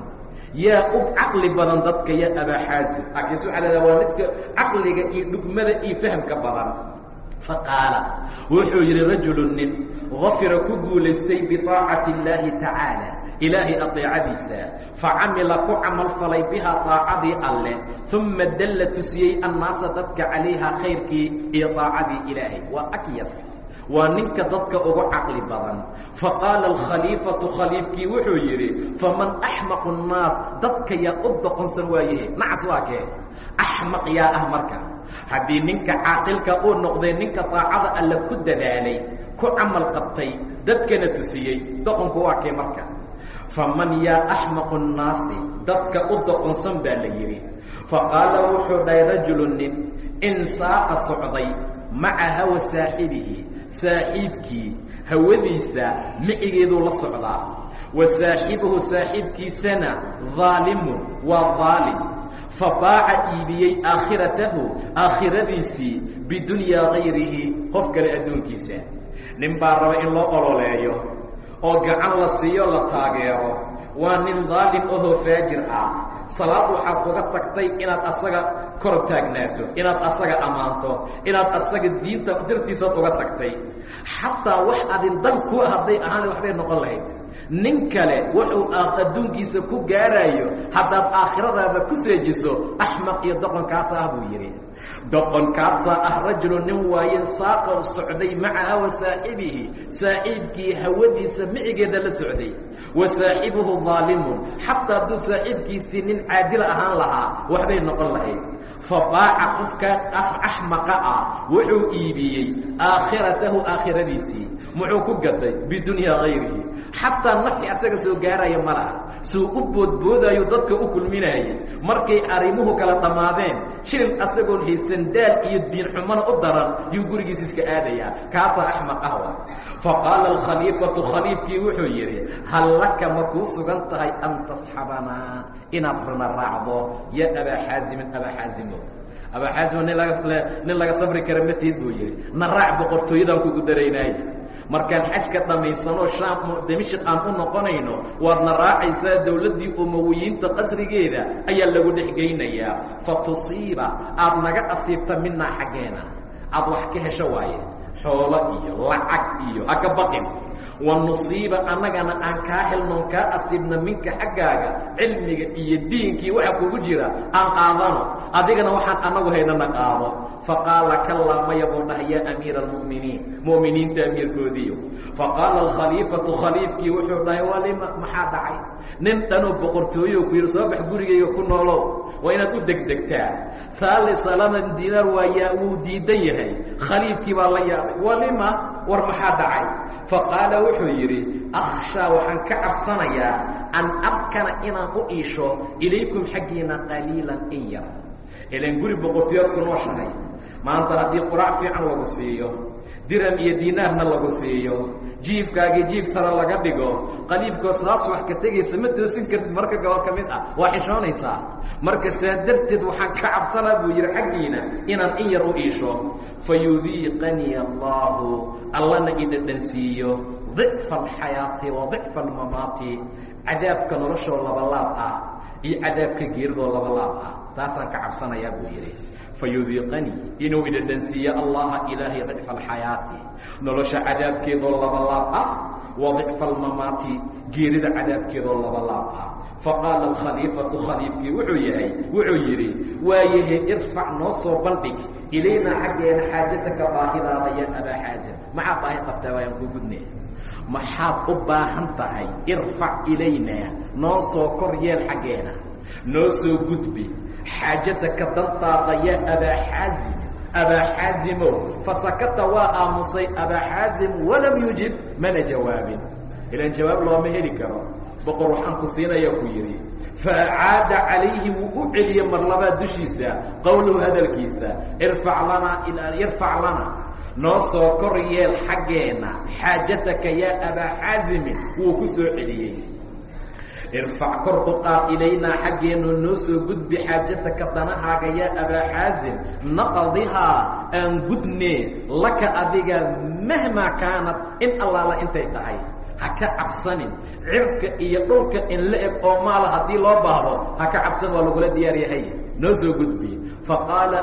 yaa u caqli badan dadka yaa abaa xaazim akis waxaa la waa midka caqliga iyo dhugmada iyo fahamka badan faqaala wuxuu yidhi rajulu nin gafira ku guulaystay biطaacati اllaahi tacaala ilaahay aطeecadiisa facamila ku camal falay bihaa طaacadii alleh uma dalla tusiyey annaasa dadka calayhaa khayrkii iyo طaacadii ilaahay waa akyas waa ninka dadka ugu caqli badan faqaala alkhaliifatu khaliifkii wuxuu yidhi faman axmaqu nnaas dadka yaa u doqonsan waayahe nacas waa kee axmaq yaa ah marka haddii ninka caaqilka uu noqday ninka daacada alle ku dadaalay ku camal qabtay dadkana tusiyey doqonku waa kee marka faman yaa axmaqu nnaasi dadka u doqonsan baa la yidhi faqaala wuxuu dhahay rajulu nin in saaqa socday maca hawa saaxibihi saaxiibkii hawadiisa micigeeduu la socdaa. Wa saaxibuhu saaxiibkiisana daalimun waa daalim fa baaca iibiyey aakhiratahu aakhiradiisii bidunyaa gayrihi qof kale adduunkiisa nin baa raba in loo ololeeyo oo gacan la siiyo la taageero. Waa nin daalim ahoo faajir ah. Salaad waxaad uga tagtay inaad asaga kor taagnaato inaad asaga ammaanto inaad asaga diinta dartiisaad uga tagtay. Xataa wax adin dan ku hadday ahaan waxbay noqon lahayd. Nin kale wuxuu adduunkiisa ku gaaraayo haddaad aakhiradaada ku seejiso axmaq iyo doqonkaasa ah buu yidhi doqonkaasaa ah rajulu nin waaye saaqa socday maca hawa saaxibihi saaxiibkii hawadiisa micigeeda la socday. Wa saaxibuhu daalimun xataa hadduu saaxiibkiisii nin caadila ahaan lahaa waxbay noqon lahayd fa baaca qofka axmaqa ah wuxuu iibiyey aakhiratahu aakhiradiisii. Muxuu ku gaday bidunyaa hayrihi xataa nafci asaga soo gaaraya ma laha. Suu u boodboodaayo dadka u kulminaayay markay arrimuhu kala dhammaadeen shilin asagoon haysan daal iyo diin xumana u daran yuu gurigiisa iska aadayaa. Kaasaa axmaq ahwa fa qaala alkhaliifatu khaliifkii wuxuu yidhi hal laka ma kuu sugan tahay an tasxabanaa inaad rana raacdo yaa abaa xaazimin abaa xaazimo abaa xaazimo nin laga nin laga sabri kara matid buu yidhi. Na raac boqortooyadaan kugu daraynaaye markaan xajka dhammaysanoo shaam damishik aan u noqonayno waadna raacaysaa dowladdii umawiyiinta qasrigeeda ayaa lagu dhexgeynayaa fa tusiiba aad naga asiibta minaa xaggeena. Aad wax ka hesho waaye. Xoolo iyo lacag iyo haka baqin wa nusiiba annagana aan kaa helnoon kaa asiibna minka xaggaaga cilmiga iyo diinkii waxa kugu jira aan qaadano. Adigana waxaan annagu haynana qaado faqaala kalaa maya buu dhahay yaa amiira almu'miniin mu'miniinta amiirkoodiiyo faqaala alkhaliifatu khaliifkii wuxuu dhahay walima maxaa dhacay nin dhanoo boqortooyo ku yidhi soo bax gurigayga ku noolow waa inaad u degdegtaa saali salaman diinaar waayaa wuu diidan yahay khaliifkii baa la yaabay walima war maxaa dhacay faqaala wuxuu yidhi akhshaa waxaan ka cabsanayaa an arkana inaan u iisho ilaykum xaggiina qaliilan in yar ilan guri boqortooyaad ku nooshahay maanta haddii quraac fiican lagu siiyo diram iyo diinaarna lagu siiyo jiifkaagii jiif sare laga dhigo qaliifkoo saas wax ka tegaysa ma toosin kartid marka gobol ka mid ah. Waa xishoonaysaa. Marka saa darteed waxaan ka cabsanaa buu yidhi xaggiina inaan in yar u iisho. Fa yudiiqanii allaahu allana i dhadhansiiyo dicfa alxayaati wa dicfa almamaati cadaabka noloshoo labalaab ah iyo cadaabka geeridoo labalaab ah. Taasaan ka cabsanayaa buu yidhi fayudiiqanii inuu idhadhansiiyo allaha ilaahay dicfa alxayaati nolosha cadaabkeedoo labalaab ah wa dicfa almamaati geerida cadaabkeedoo labalaab ah faqaala alkhaliifatu khaliifkii wuxuu yahay wuxuu yidhi waayahe irfac noo soo bandhig ilaynaa xaggeena xaajataka baahidaada ya abaa xaasim maxaa baahi qabtaa waayaan ku gudne maxaad u baahan tahay irfac ilaynaa noo soo kor yeel xaggeena noo soo gudbi xaajataka dantaada yaa abaa xaazim abaa xaazimow fasakata waa aamusay abaa xaazim walam yujib mana jawaabin ilaan jawaab looma heli karo boqor waxaan ku siinaya ku yidhi faacaada calayhi wuu u celiyey mar labaad dushiisa qowlahu hadalkiisa irfac lanaa irfac lana noo soo kor yeel xaggeena xaajataka yaa abaa xaazimin wuu ku soo celiyey irfac kor u qaad ilaynaa xaggeenu noo soo gudbi xaajataka danahaaga yaa abaa xaazim naqdihaa aan gudnee laka adiga mahmaa kaanad in allaala intay tahay. Ha ka cabsanin. Cirka iyo dhulka in la eg oo maala haddii loo baahdo ha ka cabsan waa lagula diyaar yahay. Noo soo gudbi faqaala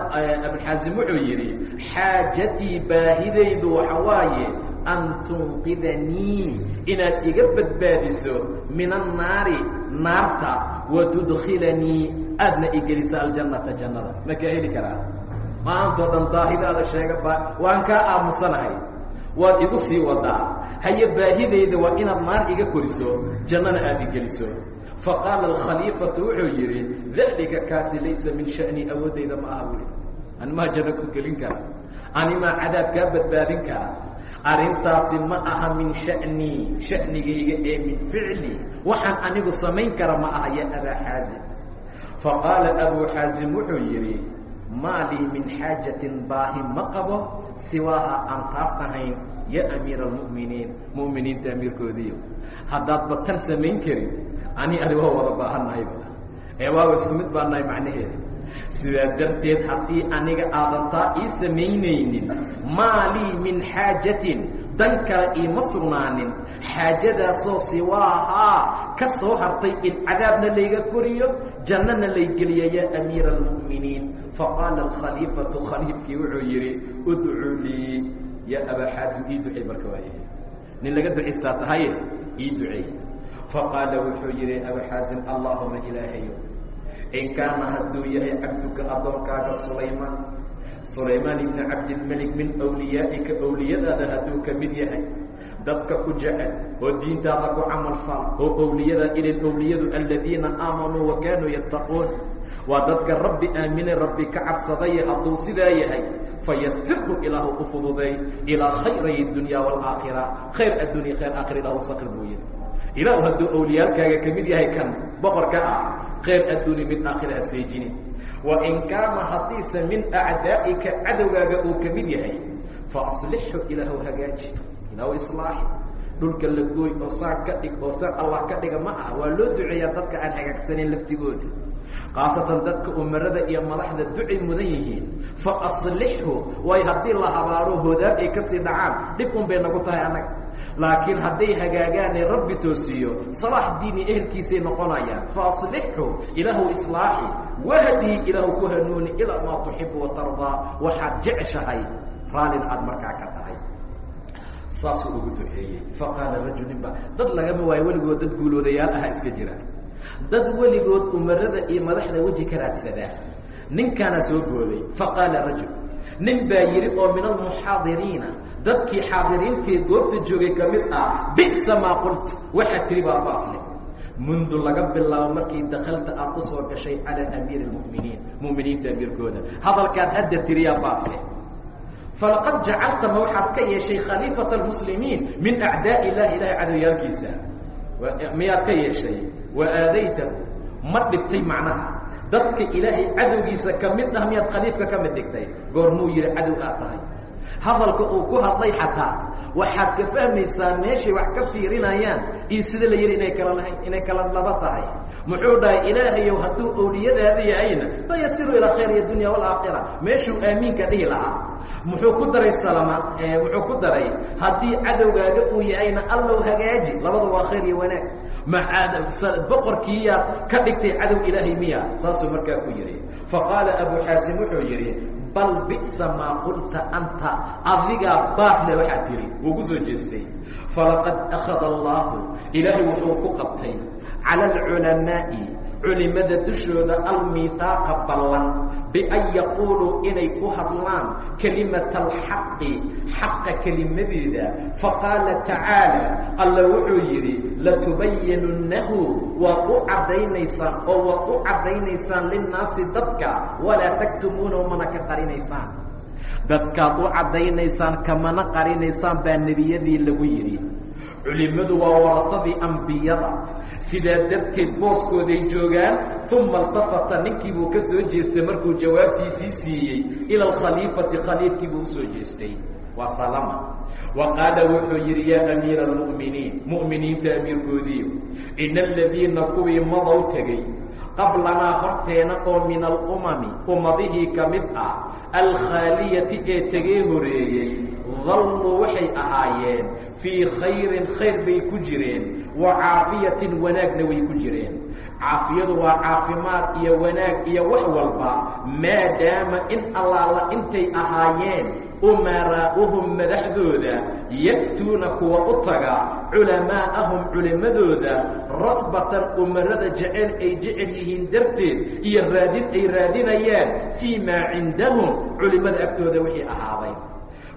abulxaasim wuxuu yidhi xaajatii baahidaydu waxa waaye an tunqidanii inaad iga badbaadiso min annaari naarta wa tudkhilanii aadna igelisa aljannata jannada makaa heli karaa maantoo dhan daahidaada sheega ba waan kaa aamusanahay waad igu sii wadaa haye baahidayda waa inaad naar iga koriso jannana aada igeliso faqaala alkhaliifatu wuxuu yidhi dalika kaasi laysa min sha'nii awooddayda ma aha wuli animaa janno ku gelin kara animaa cadaab kaa badbaadin kara arrintaasi ma aha min sha'nii sha'nigayga ee min ficli waxaan anigu samayn kara ma aha ya abaa xaazim faqaala abuu xaazim wuxuu yidhi maa lii min xaajatin baahi ma qabo siwaaha aan taas ahayn ya amiira almu'miniin mu'miniinta amiirkoodiiyo haddaad batan samayn ani adi waa wada baahannahayba ee waaba isku mid baa nahay macnaheeda. Sidaa darteed haddii aniga aadan taa ii samaynaynin maa lii min xaajatin dan kale iima sugnaanin xaajadaasoo siwaahaa ka soo hartay in cadaabna layga koriyo jannana laygeliya yaa amiira almu'miniin. Faqaala alkhaliifatu khaliifkii wuxuu yidhi udcuu lii yaa abaa xaasim ii ducey marka waaye. Nin laga ducaystaa tahaye ii ducey faqaala wuxuu yidhi abaa xaasim allaahuma ilaahayo in kaana hadduu yahay cabduka addoonkaaga sulaymaan sulaymaan ibni cabdilmelik min wliyaa'ika owliyadaada hadduu ka mid yahay dadka ku jecel oo diintaada ku camal fal oo owliyada ilan owliyadu aladiina aamanuu wa kaanuu yattaquun waa dadka rabbi aaminay rabbi ka cabsadaye hadduu sidaa yahay fayasirhu ilaahu u fududay ilaa khayray dunya waalaakhira khayr addunya khayr aakhira ilahu sakir buu yidhi ilaahu hadduu owliyaalkaaga ka mid yahay kan boqorka ah khayr adduuni mid aakhira ha seejinin wa in kaana haddiise min acdaa'ika cadowgaaga uu ka mid yahay fa aslixhu ilaahu hagaaji. Ilaahu islaaxi dhulka la gooy oo saa ka dhig oo saa allah ka dhiga ma aha. Waa loo duceeyaa dadka aan hagaagsanayn laftigooda khaasatan dadka umarada iyo madaxda ducay mudan yihiin. Fa aslixhu waayo haddii la habaaro hoodaab ay ka sii dhacaan. Dhib un bay nagu tahay annaga. Laakiin hadday hagaagaanee rabbi toosiyo salaax diini ehelkiisay noqonayaan. Fa aslixhu ilaahu islaaxi wahdii ilaahu ku hanuuni ilaa maa tuxibu wa tardaa. Waxaad jeceshahay raallina aada markaa ka tahay. Saasuu ugu duceeyey. Faqaala rajulin ba dad lagama waayo weligood dad guuloodayaal aha iska jira dad weligood umarada iyo madaxda weji ka raadsadaa ninkaana soo booday faqaala rajul nin baa yidhi oo min almuxaadiriina dadkii xaadiriintii goobta joogay ka mid ah bi'sa maa qult waxaad tihi baa baasle mundu laga bilaabo markii dakalta aad u soo gashay calaa amiiri اlmu'miniin mu'miniinta amiirkooda. Hadalkaad hadda tiriyaa baasleh falaqad jacalta ma waxaad ka yeeshay khaliifata almuslimiin min acdaa'i illahi ilahay cadowyaalkiisa miyaad ka yeeshay wa aadaytahu ma dhibtay macnaha dadka ilaahay cadowgiisa ka mid ah miyaad khaliifka ka mid dhigtay goormuu yidhi cadow aad tahay hadalka uu ku hadlay xataa waxaad ka fahmaysaa meeshay wax ka fiirinayaan iyo sida la yidhi inay kala lahayn inay kala laba tahay muxuu dhahay ilaahayow hadduu owliyadaada yahayna fayasiru ilaa khayr iyo dunya waalaakhira meeshuu aamiinka dhihi lahaa muxuu ku daray salama muxuu ku daray haddii cadowgaaga uu yahayna allow hagaaji labada waa khayr iyo wanaag boqorkiiyaad ka dhigtay cadow ilaahay miya saasuu markaa ku yidhi. Faqaala abu xaasim wuxuu yidhi bal bi'sa maa qulta anta adigaa baasle waxaad tihi wuu ku soo jeestay. Falaqad akhada allaahu ilaahay wuxuu ku qabtay cala alculamaa'i culimada dushooda almiihaaqa ballan bian yaquuluu inay ku hadlaan kelimata alxaqi xaqa kelimadeeda faqaala tacaala alla wuxuu yidhi latubayinunnahu waad u caddaynaysaan oo waad u caddaynaysaan linnaasi dadka walaa taktumuunahu mana ka qarinaysaan. Dadkaad u caddaynaysaan kamana qarinaysaan baa nebiyadii lagu yidhi culimmadu waa warafadii ambiyada. Sidaa darteed booskooday joogaan uma altafata ninkii buu ka soo jeestay markuu jawaabtiisii siiyey ila alkhaliifati khaliifkii buu u soo jeestay. Waa salama. Wa qaala wuxuu yidhi yaa amiira almu'miniin mu'miniinta amiirkoodiiyo ina aladiina kuwii madow tegey qablanaa horteena oo min alumami ummadihii ka mid ah alkhaaliyati ee tegee horeeyey dalluu waxay ahaayeen fii khayrin khayr bay ku jireen wa caafiyatin wanaagna way ku jireen. Caafiyadu waa caafimaad iyo wanaag iyo wax walba maadaama in allaala intay ahaayeen umaraa'uhum madaxdooda ya'tuuna kuwa u taga culamaa'ahum culimmadooda ragbatan umarada jecel ay jecel yihiin darteed iyo raadin ay raadinayaan fii maa cindahum culimmada agtooda wixii ahaaday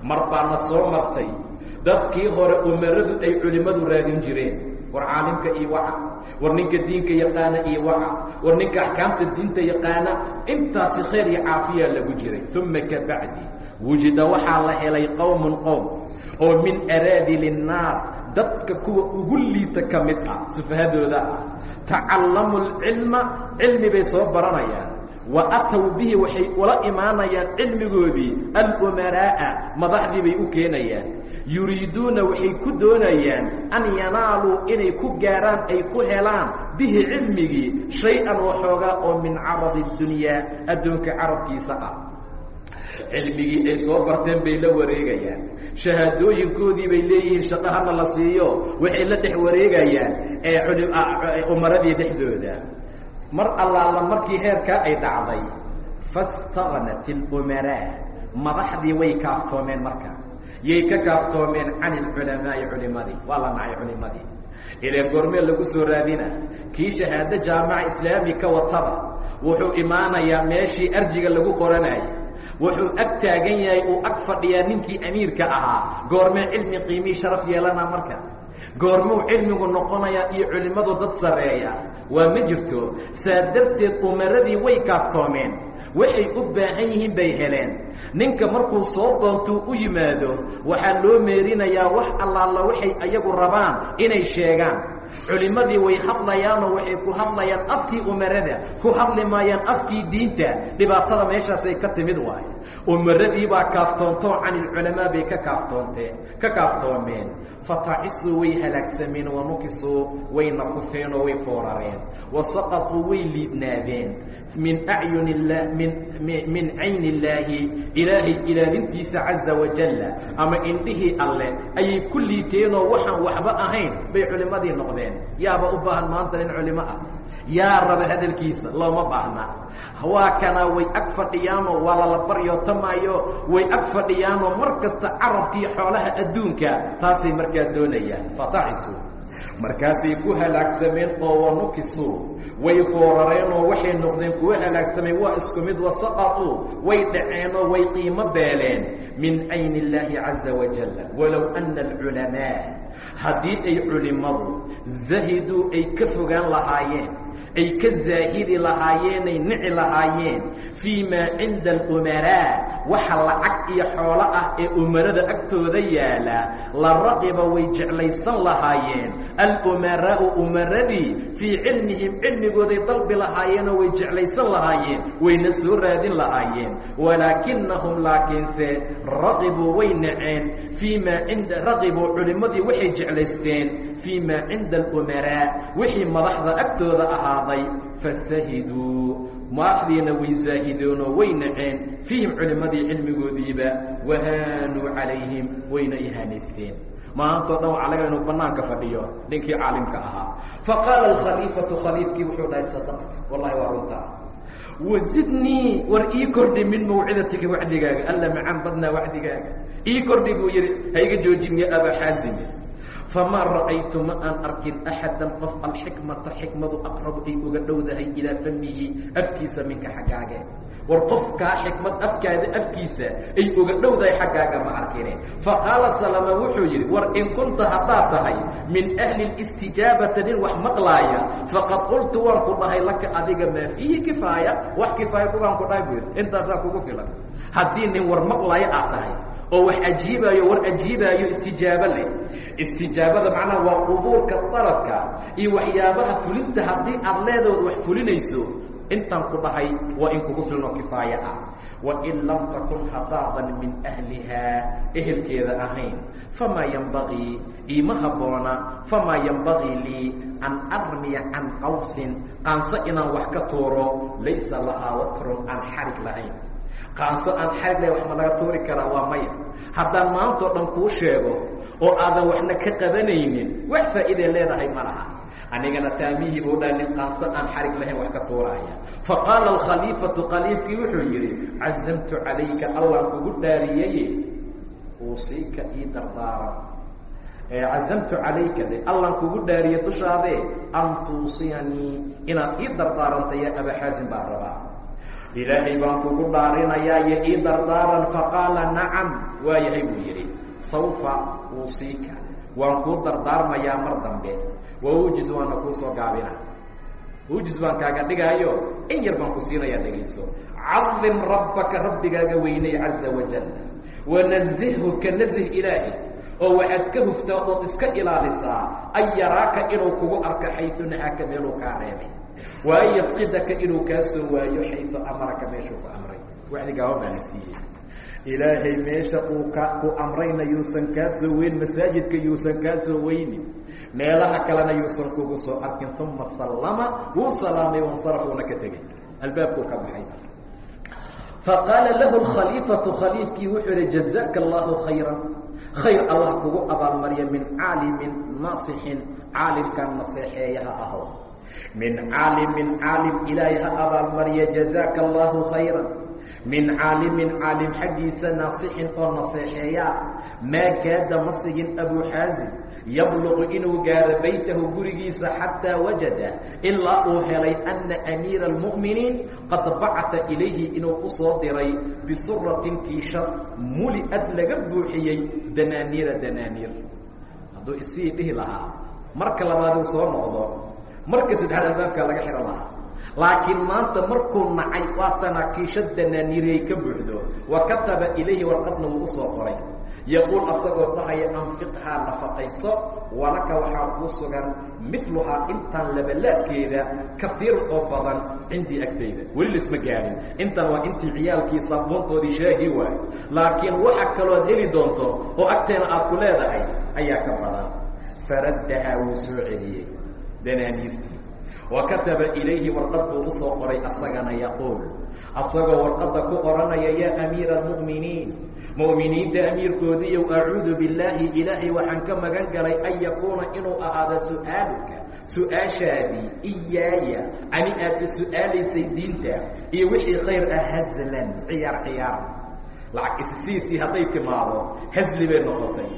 mar baana soo martay dadkii hore umaradu ay culimmadu raadin jireen. War caalimka iyo waca war ninka diinka yaqaana iyo waca war ninka axkaamta diinta yaqaana intaasi khayr iyo caafiyaa lagu jiray. Uma ka bacdi wujida waxaa la helay qowmun qowm oo min araadili innaas dadka kuwa ugu liita ka mid ah sufahadooda ah. Tacallamu lcilma cilmi bay soo baranayaan wa atow bihi waxay ula imaanayaan cilmigoodii alumaraa'a madaxdii bay u keenayaan. Yuriiduuna waxay ku doonayaan an yanaaluu inay ku gaaraan ay ku helaan bihi cilmigii shay-an waxoogaa oo min caradi اdunyaa adduunka carabkiisa ah. Cilmigii ay soo barteen bay la wareegayaan. Shahaadooyinkoodii bay leeyihiin shaqo hana la siiyo waxay la dhex wareegayaan ee umaradii dhexdooda mar allaala markii heerkaa ay dhacday fastagnat اlumaraa madaxdii way kaaftoomeen marka. Yay ka kaaftoomeen can ilculamaa'i culimadii. Waa la nacay culimadii. Ileen goormee lagu soo raadina kii shahaado jaamaca islaami ka wataba wuxuu imaanayaa meeshii arjiga lagu qoranayay. Wuxuu ag taagan yahay uu ag fadhiyaa ninkii amiirka ahaa. Goormee cilmi qiimihii sharaf yeelanaa marka goormuu cilmigu noqonayaa iyo culimmadu dad sarreeya waa ma jirto saa darteed umaradii way kaaftoomeen. Waxay u baahan yihiin bay heleen. Ninka markuu soo doontuu u yimaado waxaa loo meerinayaa wax allaala waxay ayagu rabaan inay sheegaan. Culimmadii way hadlayaanoo waxay ku hadlayaan afkii umarada ku hadli maayaan afkii diinta. Dhibaatada meeshaasay ka timid waay umaradii baa kaaftoontoo cani ilculamaa bay ka kaaftoonteen ka kaaftoomeen fatacisuu way halaagsameen wanukisuu wayna kufeen oo way foorareen. Wasaqatuu way liidnaadeen. Min acyun ilah min min cayn illaahi ilaahay ilaalintiisa caza wajalla ama indhihii alle ayay ku liiteenoo waxaan waxba ahayn bay culimmadii noqdeen. Yaaba u baahan maanta nin culimo ah yaa raba hadalkiisa looma baahna. Waa kanaa way ag fadhiyaanoo waa lala baryootamaayo way ag fadhiyaanoo mar kasta carabkiiyo xoolaha adduunka taasay markaa doonayaan. Fatacisu markaasay ku halaagsameen oo wanukisuu way foorareen oo waxay noqdeen kuwa halaagsamay waa isku mid wasaqatuu way dhaceen oo way qiimo beeleen. Min cayni illaahi caza wajal walow ana alculamaa haddii ay culimmadu zahiduu ay ka fogaan lahaayeen ay ka zaahidi lahaayeenay nici lahaayeen. Fii maa cinda alumaraa waxa lacag iyo xoolo ah ee umarada agtooda yaalla la raqiba way jeclaysan lahaayeen. Alumaraa'u umaradii fii cilmihim cilmigooday dalbi lahaayeenoo way jeclaysan lahaayeen wayna soo raadin lahaayeen. Walaakinahum laakiinse raqibuu way naceen fii maa cinda raqibuu culimmadii waxay jeclaysteen. Fii maa cinda alumaraa wixii madaxda agtooda ahaaday fasahiduu madaxdiina way zaahideenoo way naceen fiihim culimmadii cilmigoodiiba wahaanuu calayhim wayna ihaanaysteen. Maantao dhan waxaa laga inuu banaanka fadhiyo ninkii caalimka ahaa. Faqaala alkhaliifatu khaliifkii wuxuu dhahay sadaqt wallahi waa runtaa wazidnii war ii kordhi min mawcidatika wacdigaaga alla macaan badnaa wacdigaaga. Ii kordhi buu yihi haiga joojin ya abaa xaazimi famaa ra'aytu ma aan arkin axadan qof alxikmata xikmadu aqrabu ay uga dhowdahay ilaa famihi afkiisa minka xaggaage war qofkaa xikmad afkaada afkiisa ay uga dhowdahay xaggaaga ma arkine faqaala salama wuxuu yidhi war in kunta haddaad tahay min ahli listijaabata nin wax maqlaaya faqad qultu waan ku dhahay laka adiga maa fiihi kifaaya wax kifaaya kugaan ku dhahay buu yidhi intaasaa kugu filan haddii nin war maqlaayo aad tahay oo wax ajiibaayo war ajiibaayo istijaabo leh. Istijaabada macnaha waa qubuulka dalabka iyo waxyaabaha fulinta haddii aad leedaood wax fulinayso intaan ku dhahay waa in kugu filnoo kifaaya ah. Wain lam takun haddaadan min ahlihaa ehelkeeda ahayn. Famaa yambagii iima habboona famaa yambagii lii an armiya can qawsin qaanse inaan wax ka tuuro laysa lahaa watrun aan xarig lahayn qaanso aan xarig lahayn wax ma laga tuuri karaa waa maya. Haddaan maantao dhan kuu sheego oo aadan waxna ka qabanaynin wax faa'iiday leedahay ma laha. Anigana taamihii buu dhaa nin qaanso aan xarig lahayn wax ka tuuraaya faqaala alkhaliifatu khaliifkii wuxuu yidhi cazamtu calayka allaan kugu dhaariyaye uusiika ii dardaaran cazamtu calayka de allaan kugu dhaariye dushaadee an tuusiyanii inaad ii dardaaranta ya abaa xaasim baan rabaa ilaahay baan kugu dhaarinayaayo ii dardaaran faqaala nacam waa yahay buu yidhi. Sawfa uusiika waan kuu dardaarmayaa mar dambe. Waujiz waana kuu soo gaabina ujiz baan kaaga dhigaayo in yar baan ku siinayaa dhegayso. Cadim rabbaka rabbigaaga weynay caza wajal wanazihhu ka nazih ilaahi. Oo waxaad ka huftaa ood iska ilaalisaa an yaraaka inuu kugu arko xayu nahaaka meeluu kaa reebay wa an yafqidaka inuu kaa soo waayo xayu amaraka meeshuu ku amray? Wacdigaaba baana siiyey ilaahay meesha uu ka ku amrayna yuusan kaa soo weyn masaajidka yuusan kaa soo weynin meelaha kalena yuusan kugu soo arkin uma sallama wuu salaamay wansarafuuna ka tegey albaabkuu ka baxay. Faqaala lahu khaliifatu khaliifkii wuxuu yihi jazaka allahu khayra khayr allah kugu abaalmarya min caalimin naasixin caalimkan naseexeeyaha aho min caalimin caalim ilaahay ha abaalmarya jazaka allahu khayra min caalimin caalim xaggiisa naasixin oo naseexeeyaa maa kaada ma sigin abuu xaasim yabluqu inuu gaaro baytahu gurigiisa xataa wajada ilaa uu helay ana amiira almu'miniin qad bacaa ilayhi inuu u soo diray bisuratin kiisha muli-ad laga buuxiyey danaaniira danaaniir hadduu isii dhihi lahaa marka soo noqdo marka saddexaad albaabkaa laga xidhan lahaa laakiin maanta markuu nacay waatana kiisha danaaniiray ka buuxdo wa kataba ilayhi warqadna wuu u soo qoray. Yaquul asagoo dhahaya anfiqhaa nafaqayso walaka waxaa kuu sugan miluhaa intaan labalaadkeeda kaiirun oo badan cindii agtayda weli laisma gaadhin intan waa intii ciyaalkii saaboontoodii shaahi waayo laakiin waxa kalooad heli doonto oo agteena aad ku leedahay ayaa ka badan. Faraddahaa wuu soo celiyey danaaniirtii. Wa kataba ilayhi warqad buu u soo qoray asagana yaquul. Asagoo warqadda ku qoranaya yaa amiira almu'miniin mu'miniinta amiirkoodiiyow acuudu billaahi ilaahay waxaan ka magan galay an yakuuna inuu ahaado su'aaluka su'aashaadii iyaaya ani aad i su'aalaysay diinta iyo wixii khayr ah haslan ciyaar ciyaar. Lacag isisiisii hadday timaado hasli bay noqotay.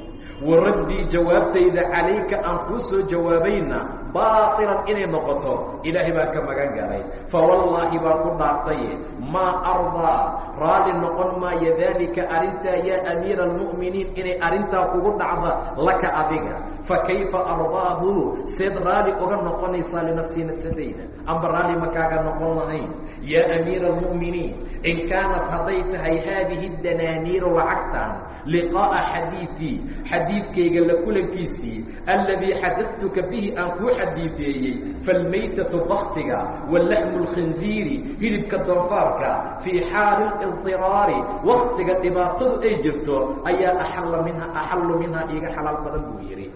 Waraddii jawaabtayda calayka aan kuu soo jawaabayna baatilan inay noqoto ilaahay baan ka magan galay. Fa wallaahi baan ku dhaartaye maa ardaa raalli noqon maayo daalika arrintaa yaa amiira almu'miniin inay arrintaa kugu dhacda laka adiga. Fa kayfa ardaahu seed raalli uga noqonaysaa linafsii nafsadayda. Amba raalli makaaga noqon lahayn. Yaa amiira almu'miniin in kaanat hadday tahay haadihi danaaniiru lacagtan liqaa'a xadiidii xadiidkayga la kulankiisii alladii xadadtuka bihi aan kuu xadiideeyey falmaytatu baktiga walaxmu lkhinziiri hilibka doonfaarka fii xaali lidiraari waktiga dhibaatadu ay jirto ayaa axalla minha axallu minhaa iiga xalaal badan buu yidhi.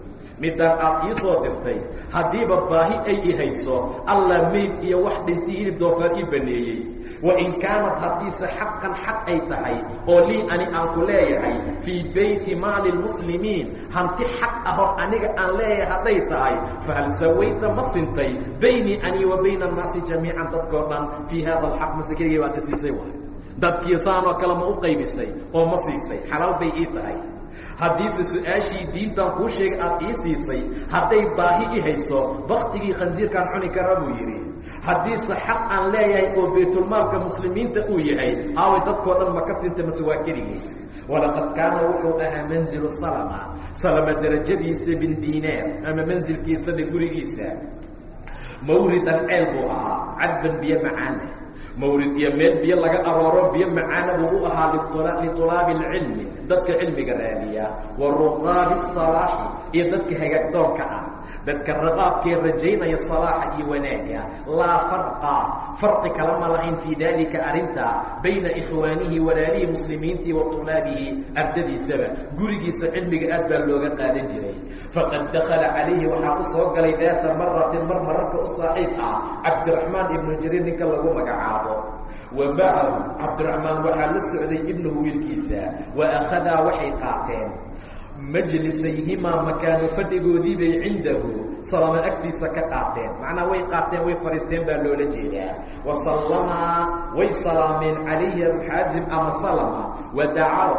Midaan aad ii soo dirtay haddiiba baahi ay i hayso allah meyd iyo wax dhintay hilib doonfaar ii baneeyey wain kaanat haddiise xaqan xaq ay tahay oo lii ani aan ku leeyahay fii beyti maali lmuslimiin hanti xaq ahoo aniga aan leeyahay hadday tahay fahal sawayta ma sintay baynii anii wa bayna annaasi jamiican dadkoo dhan fii hada alxaq mase baad i siisay waay dadkii saanoo kale ma u qaybisay oo ma siisay xalaal bay ii tahay haddiise su'aashii diintan kuu sheegay aad ii siisay hadday baahi i hayso baktigii khansiirkaan cuni karaa buu yidhi haddiise xaq aan leeyahay oo baytulmaalka muslimiinta uu yahay aaway dadkoo dhan ma ka siinta mase waa keligiis. Walaqad kaana wuxuu ahaa manzilu salama salama darajadiisa bin diinaar ama manzilkiisada gurigiisa. Mawridan ceel buu ahaa cadban biyo macaaneh mawrid iyo meel biyo laga arooro biyo macaana buu u ahaa litulaabi alcilmi dadka cilmiga raadiya. Wa ruqaabi salaaxi iyo dadka hagaagdoonka ah dadka raqaabkee rajaynaya salaaxa iyo wanaaga laa farqa. Farqi kalama lahayn fii daalika arrintaa bayna ikhwaanihi walaalihii muslimiintii wa tulaabihi ardadiisaba. Gurigiisa cilmiga aad baa looga qaadan jiray. Faqad dakala calayhi waxaa u soo galay daata maratin mar mararka u saaxiib ah cabdiraxmaan ibnu jariir ninka lagu magacaabo. Wa macahu cabdiraxmaan waxaa la socday ibnuhu wiilkiisa wa akhadaa waxay qaateen majlisayhimaa makaano fadhigoodii bay cindahu. Salama agtiisa ka qaateen. Macnaa way qaateen way fadhiisteen baa loola jeedaa. Wa sallamaa way salaameen calayhi abuxaasim ama salama. Wadacaw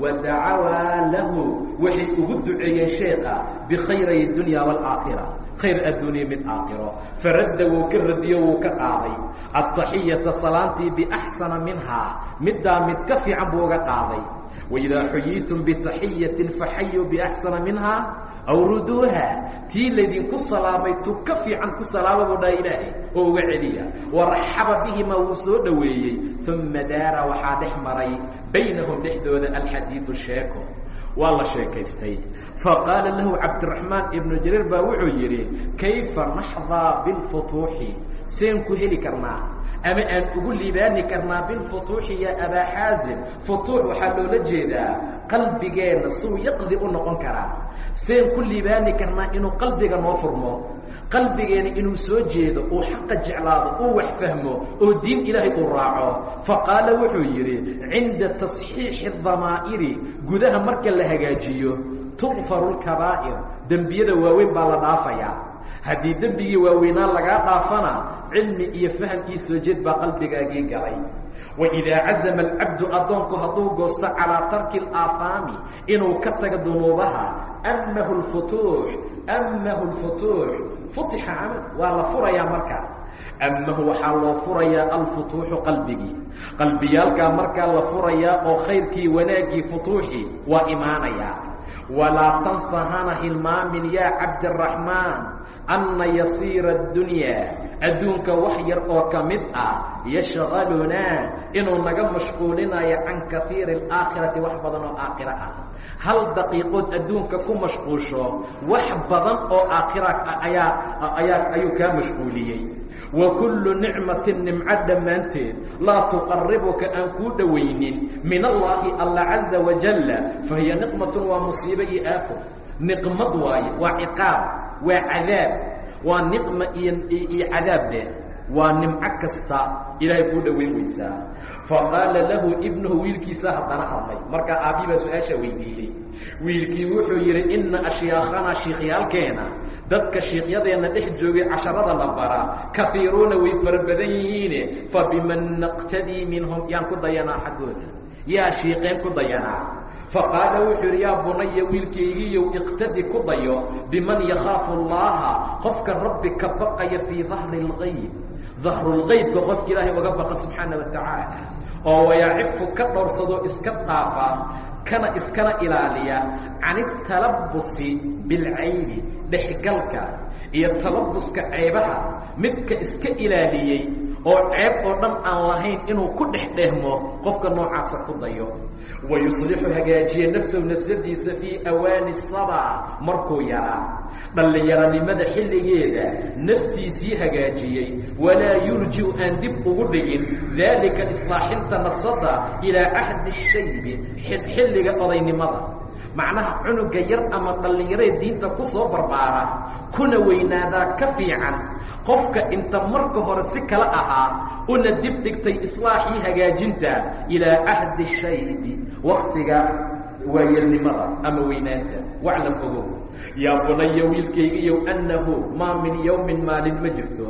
wa dacawaa lahu. Waxay ugu duceeyeen sheekha bikhayray dunya waalaakhira khayr adduuniya mid aakhiro faradda wuu ka radiyo wuu ka qaaday. Altaxiyata salaantii biaxsana minhaa. Middaa mid ka fiican buu uga qaaday waidaa xuyiitum bitaxiyatin faxayuu biaxsana minhaa aw ruduuha tii laydinku salaamay tu ka fiican ku salaama buu dhaha ilaahay oo uga celiya. waraxaba bihima wuu soo dhoweeyey. uma daara waxaa dhex maray baynahum dhexdooda alxadiidu sheeko waa la sheekaystay. faqaala lahu cabdiraxmaan ibnu jariir baa wuxuu yidhi kayfa naxdaa bilfutuuxi seen ku heli karnaa ama aan ugu liibaani karnaa bilfutuuxi yaa abaa xaasim. Futuux waxaa loola jeedaa qalbigeenna suu yaqdi u noqon karaa. Seen ku liibaani karnaa inuu qalbiga noo furmo. Qalbigeena inuu soo jeedo uu xaqa jeclaado uu wax fahmo oo diin ilaahay uu raaco. Faqaala wuxuu yidhi cinda tasxiixi damaa'iri gudaha marka la hagaajiyo tukfaru lkabaa'ir dembiyada waaweyn baa la dhaafayaa haddii dembigii waaweynaa lagaa dhaafana cilmi iyo faham iyo soo jeed baa qalbigaagii galay. Waidaa cazama alcabdu addoonku hadduu goosto calaa tarki alaafaami inuu ka tago dunuubaha amahu lfutuux amahu lfutuux futixa camal waa la furayaa markaa amahu waxaa loo furayaa alfutuuxu qalbigii. Qalbiyaalkaa markaa la furayaa oo khayrkii wanaaggii futuuxi waa imaanayaa. Walaa tansa hana hilmaamin yaa cabdiraxmaan anna yasiira addunyaa adduunka wax yar oo ka mid ah yashqalunaa inuu naga mashquulinayo can kaiiri alaakhirati wax badan oo aakhiro ah hal daqiiqood adduunka ku mashquusho wax badan oo aakhira ayaa ayaa ayuu kaa mashquuliyey wa kullu nicmatin nimco dhammaanteed laa tuqaribuka aan kuu dhowaynin min allaahi alla caza wajalla fahiya niqmatun waa musiibo iyo aafo niqmad waaye waa ciqaab waa cadaab waa niqma iyo iyo cadaabbe waa nimco kasta ilaahay kuu dhowayn weysaa faqaala lahu ibnuhu wiilkiisa haddana hadlay. Markaa aabbi baa su'aasha weydiiyey. Wiilkii wuxuu yidhi inna ashyaakhanaa shiikhyaalkeena dadka shiikyadeenna dhex joogay casharada la bara kahiiruuna way fara badan yihiine fa biman naqtadii minhum yaan ku dayanaa xaggooda. Yaa shiiqeen ku dayanaa faqaala wuxuu yidhi yaa bunaya wiilkaygiiyow iqtadi ku dayo biman yakhaafu allaha qofka rabbi ka baqaya fii dahri اlgayb dahrulgaybka qofka ilaahay uga baqa subxaana wa tacaala oo wayacifu ka dhowrsado iska dhaafa kana iskana ilaaliya can italabusi bilcaybi dhexgalka iyo talabuska ceebaha midka iska ilaaliyey oo ceeb oo dhan aan lahayn inuu ku dhex dhehmo qofka noocaasa ku dayo. Wayuslixu hagaajiye nafsahu nafsadiisa fii awaani saba markuu yaraa. Dhallinyaronimada xilligeeda naftiisii hagaajiyey. Walaa yurji'u aan dib ugu dhigin daalika islaaxinta nafsada ilaa cahdi shaybi xilliga odaynimada macnaha cunuga yar ama dhallinyarada diinta ku soo barbaara kuna weynaadaa ka fiican. Qofka inta marka hore si kala ahaa una dib dhigtay islaaxii hagaajinta ilaa cahdi shaybi waktiga waayelnimada ama weynaanta. Waclam ogow yaa bunaya wiilkaygiiyow annahu maa min yowmin maalin ma jirto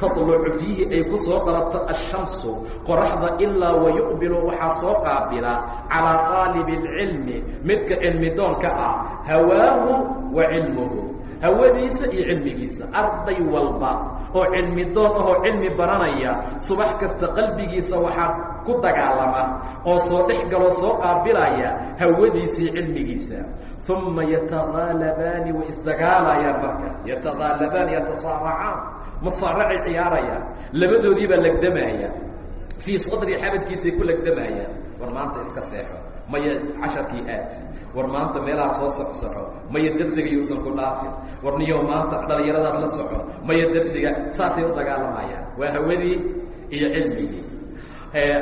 tadlucu fiihi ay ku soo dhalato ashamsu qoraxda ilaa wayuqbilu waxaa soo qaabila calaa qaalibi اlcilmi midka cilmi doonka ah hawaahu wa cilmuhu. Hawadiisa iyo cilmigiisa arday walba oo cilmi doon ahoo cilmi baranaya subax kasta qalbigiisa waxaa ku dagaalama oo soo dhex galoo soo qaabilaya hawadiisii cilmigiisa uma yatagaalabaani way isdagaalayaan marka yatagaalabaani yatasaaracaan masaaracay ciyaarayaan labadoodii baa legdamaya fii sadri xabadkiisay ku legdamayaan war maanta iska seexo maya casharkii aad war maanta meelaha soo socsoco maya darsiga yuusan ku dhaafin war niyow maanta dhalinyaradaad la soco maya darsiga saasay u dagaalamayaan waa hawadii iyo cilmigii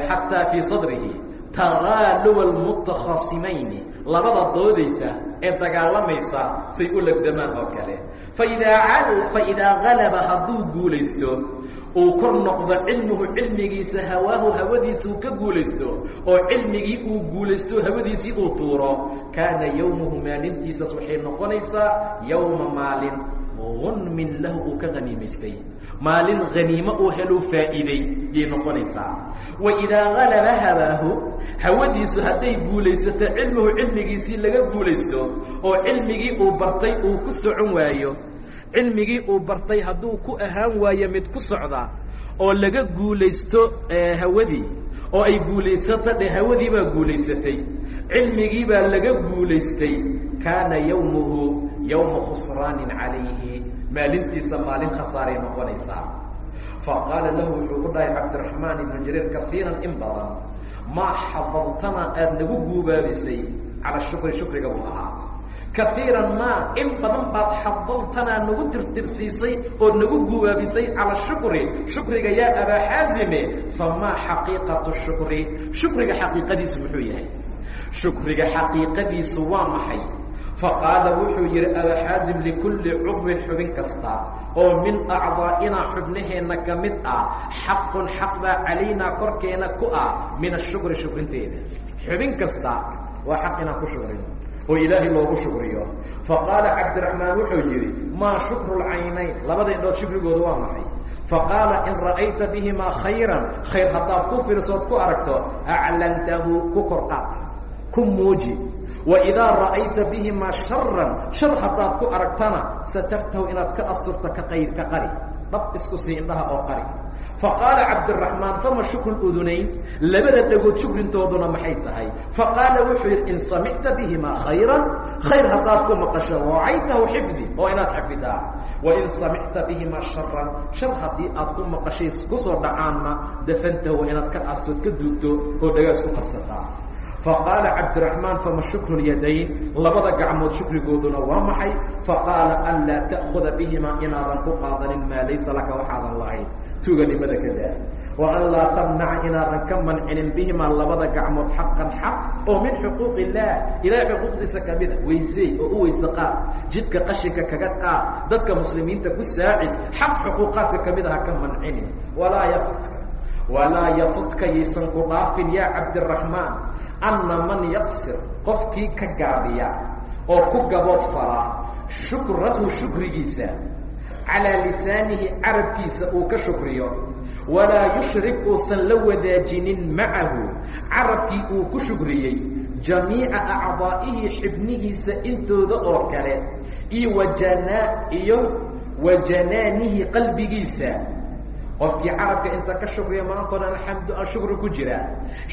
xataa fii sadrihi tagaaluwa lmutakhasimayni labada doodaysa ee dagaalamaysa say u legdamaan oo kale. Faidaa faidaa galaba hadduu guulaysto uu kor noqdo cilmuhu cilmigiisa hawaahu hawadiisuu ka guulaysto oo cilmigii uu guulaysto hawadiisii uu tuuro kaana yowmuhu maalintiisas waxay noqonaysaa yowma maalin gunmin lahu uu ka haniimaystay maalin haniimo uu heluu faa'iiday yay noqonaysaa waidaa galaba hawaahu hawadiisu hadday guulaysato cilmuhu cilmigiisii laga guulaysto oo cilmigii uu bartay uu ku socon waayo cilmigii uu bartay hadduu ku ahaan waayo mid ku socda oo laga guulaysto hawadii oo ay guulaysato dhe hawadii baa guulaysatay cilmigii baa laga guulaystay kaana yowmuhu yowma khusraanin calayhi maalintiisa maalin khasaaray noqonaysaa faqaala lahu wuxuu ku dhahay cabdiraxmaan ibnu jariir kafiiran in badan maa xadaltana aada nagu guubaabisay shukri shukriga buu ahaa in badan baad xadaltanaa nagu tirtirsiisay ood nagu gubaabisay cala shukri shukriga yaa abaa xaazime famaa xaqiiqatu shukri shukriga xaqiiqadiisu muxuu yahay shukriga xaqiiqadiisu waa maxay faqaala wuxuu yidhi abaa xaazim likulli cudwin xubin kasta oo min acdaa'inaa xubnaheenna ka mid ah xaqun xaqbaa calaynaa korkeena ku ah min ashukri shukrinteeda. Xubin kasta waa xaq inaan ku shukrino oo ilaahay loogu shukriyo. Faqaala cabdiraxmaan wuxuu yidhi maa shukru lcaynayn labada indhood shukrigooda waa maxay? Faqaala in ra'ayta bihimaa khayran. Khayr haddaad ku fiirsood ku aragto aclantahu ku korqaad ku muuji waidaa ra'ayta bihimaa sharan shar haddaad ku aragtana satartahu inaad ka asturta ka qayr ka qari. Dhab isku sii indhaha oo qari. Faqaala cabdiraxmaan fama shukru udunayn? Labada dhagood shukrintooduna maxay tahay? Faqaala wuxuu yidhi in samicta bihimaa khayran khayr haddaad ku maqasho wacaytahu xifdi oo inaad xafidaa wain samicta bihimaa sharan shar haddii aad ku maqashay ku soo dhacaanna dafantahu inaad ka aastood ka duugto oo dhagaas ku qabsataa faqaala cabdiraxmaan fama shukru lyadayn labada gacmood shukrigooduna waa maxay faqaala an laa ta'khuda bihimaa inaadan ku qaadanin maa laysa laka waxaadan lahayn tuuganimada ka daa wa an laa tamnaca inaadan ka mancinin bihimaa labada gacmood xaqan xaq oo min xuquuq illaah ilahay xuquuqdiisa ka mid a oo u weyse qaad jidka qashinka kaga qaad dadka muslimiinta ku saacid xaq xuquuqaadka ka mid a ha ka mancinin walaa yafutka walaa yafudka yaysan ku dhaafin yaa cabdiraxmaan anna man yaqsir qofkii ka gaabiya oo ku gabood fala shukrahu shukrigiisa calaa lisaanihi carabkiisa uu ka shukriyo. Walaa yushrik uusan la wadaajinin macahu carabkii uu ku shukriyey jamiica acdaa'ihi xibnihiisa intooda oo kale iyo wajanaa iyo wa janaanihi qalbigiisa qofkii carabka inta ka shukriya maantao dhan alxamdu aan shukri ku jiraa.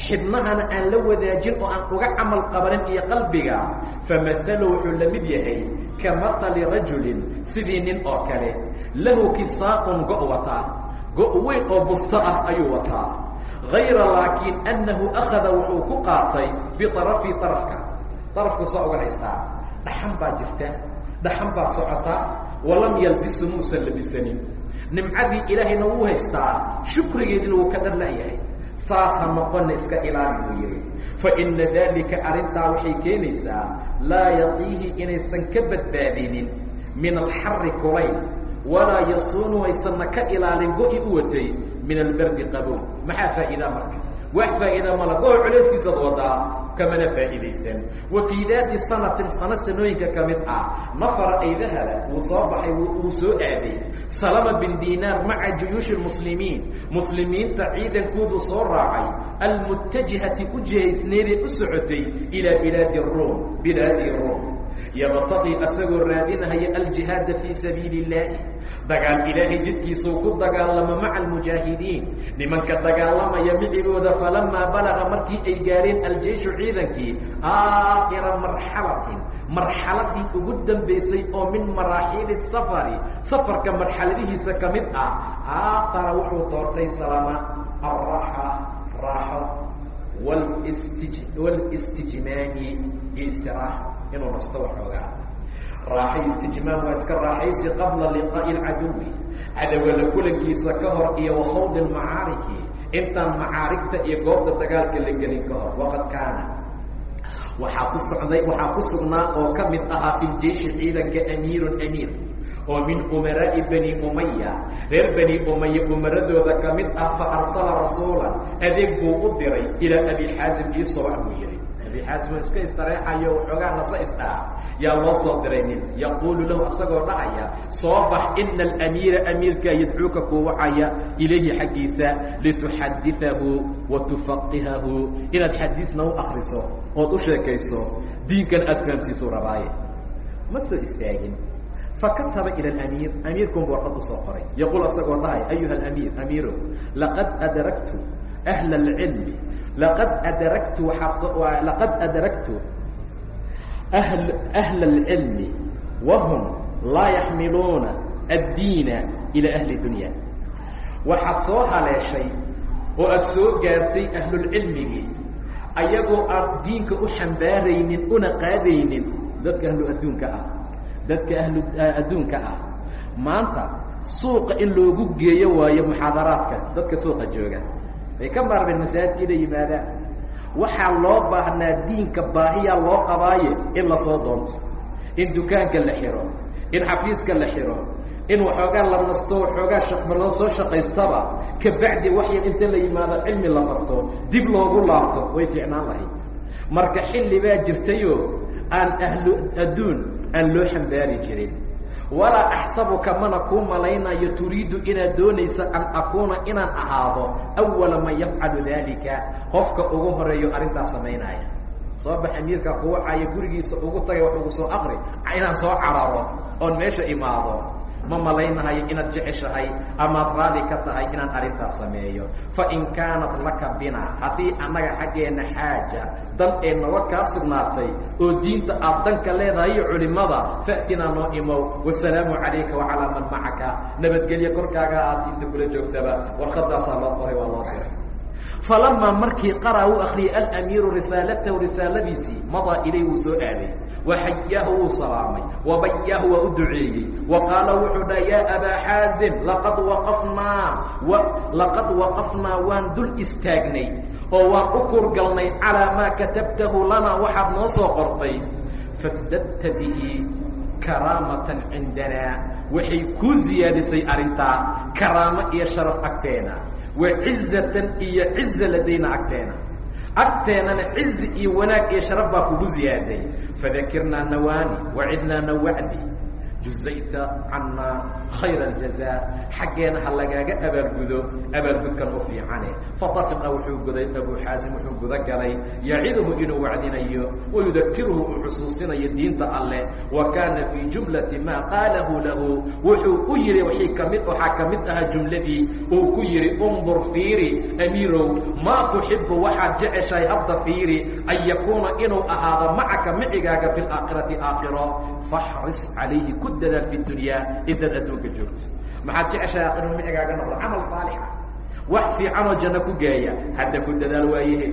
Xibnahana aan la wadaajin oo aan uga camal qabanin iyo qalbiga. Famahalo wuxuu la mid yahay ka mahali rajulin sidii nin oo kale. Lahu kisaaqun go' wataa go' weyn oo busto ah ayuu wataa. Hayra laakiin annahu akhada wuxuu ku qaatay biarafi arafka arafku saa uga haystaa. Dhaxan baa jirta. Dhaxan baa socota. Walam yalbisu muusan labisanin nimcadii ilaahayna wuu haystaa shukrigeedina wuu ka dharla'yahay saas ha noqonna iska ilaali buu yidhi. Fa ina daalika arrintaa waxay keenaysaa laa yaqiihi inaysan ka badbaadinin min alxari kulayl walaa yasuunu aysanna ka ilaalin go-i u watay min albardi qabow maxaa faa'iidaa marka wax faa'iida mala go culayskiisaad wadaa kamana faa'iidaysan. Wa fii daati sanatin sano sanooyinka ka mid ah nafara ay dahaba wuu soo baxay wuu soo aaday. Salama bin dinaar maca juyuushi muslimiin. Muslimiinta ciidankoodu soo raacay almutajihati u jihaysneedee u socotay ilaa bilaadi ruum yabtaqii asagoo raadinahaya aljihaada fii sabiili اllaahi dagaal ilaahay jidkiisuu ku dagaalamo maca almujaahidiin nimanka dagaalamaya micigooda falamaa balaga markii ay gaareen aljeyshu ciidankii aakhira marxalatin marxaladii ugu dambaysay oo min maraaxiili safari safarka marxaladihiisa ka mid ah aakhara wuxuu doortay salama alraaxa raaxo wlstij wاlistijmaami iyo istiraaxa inuu nasto waxoogaa raaxay istijmaam waa iska raaxaysi qabla liqaa'i alcaduwi cadawala kulankiisa ka hor iyo wakhawdi lmacaariki intaan macaarigta iyo goobta dagaalka la gelin ka hor waqad kaana. Waxaa ku socday waxaa ku sugnaa oo ka mid ahaa fi ljeishi ciidanka amiirun amiir oo min umaraa'i bani umaya reer bani umaya umaradooda ka mid ah fa arsala rasuulan adeeg buu u diray ilaa abi xaasim ii soobax buu yihi bixaas uu iska istareexayo waxoogaa nase isdhaha yaa loo soo diray nin yaquulu lahu isagoo dhahaya soo bax ina alamiira amiirka yadcuuka kuu wacaya ilayhi xaggiisa lituxadiahu wa inaad xadiisna u akriso ood u sheekayso diinkan aada fahamsiisuu rabaaye. Ma soo istaagin. Fakataba ilى amiir amiirkunba warqad u soo qoray. Yaquul isagoo dhahay ayuha amiir amiiro laqad adraktu ahla اlcilmi laqad adaragtu waxaad laqad adragtu ahla اlcilmi wahum laa yaxmiluuna addiina ilaa ahli dunya waxaad soo haleeshay oo aada soo gaartay ahlulcilmigii ayagoo aan diinka u xambaaraynin una qaadaynin dadka ahlu adduunka ah dadka ahlu adduunka ah maanta suuqa in loogu geeyo waayo muxaadaraadka dadka suuqa jooga bay ka maarmeen masaajidka inay yimaadaan waxaa loo baahnaa diinka baahiyaa loo qabaaye in la soo doonto in dukaanka la xiro in xafiiska la xiro in waxoogaa la nasto waxoogaa loo soo shaqaystaba kabacdi waxyar inta la yimaado cilmi la barto dib loogu laabto way fiicnaan lahayd. Marka xilli baa jirtayoo aan ahlu adduun aan loo xambaari jirin walaa axsabuka mana kuu malaynayo turiidu inaad doonaysa an akuuna inaan ahaado awala man yafcalu daalika qofka ugu horeeyo arrintaas samaynaya soo bax amiirka kuwacaya gurigiisa ugu tagay wax ugu soo aqri inaan soo cararo oon meesha imaado ma malaynahayo inaad jeceshahay amaad raali ka tahay inaan arrintaas sameeyo. Fain kaanat laka bina haddii annaga xaggeenna xaaja dan ee naga kaa sugnaatay oo diinta aad danka leedahay iyo culimmada fa'tinaa noo imow. Wasalaamu calayka wacalaa man macaka. Nabadgelyo korkaaga aad diinta kula joogtaba. Warqadaasaa loo qoray waa loo diray falamaa markii qaraa uu akriyay alamiiru risaalatahu risaaladiisii madaa ilay wuu soo aaday waxayaahu wuu salaamay. Wabayaahu waa u duceeyey. Wa qaala wuxuu dhaha yaa abaa xaazim laqad waqafnaa laqad waqafnaa waan dul istaagnay oo waan u kurgalnay calaa maa katabtahu lanaa waxaad noo soo qortay. Fasdadta bihi karaamatan cindanaa waxay kuu siyaadisay arrintaa karaamo iyo sharaf agteena wa cizatan iyo ciza ladayna agteena. Agteenana cizi iyo wanaag iyo sharaf baa kugu ziyaaday fadakirnaa nawaani wacidnaa nawacdi juzayta cannaa khayra aljazaa xaggeena ha lagaaga abaalgudo abaalgudkan u fiicane fatafiqa wuxuu guday abu xaasim wuxuu guda galay yaciduhu inuu wacdinayo wayudakiruhu uu xusuusinayo diinta alleh wa kaana fii jumlati maa qaalahu lahu wuxuu u yihi waay ka mid waxaa ka mid ahaa jumladii uu ku yihi undur fiiri amiirow maa tuxibu waxaad jeceshahay hadda fiiri an yakuuna inuu ahaado macaka micigaaga fi laakhirati aakhiro faxris calayhi ku dadaal fi dunyaa intaad adduunka joogto maxaad jeceshahay inuu micigaaga noqdo camal saalixa wax fiicanoo janno ku geeya hadda ku dadaal waayahe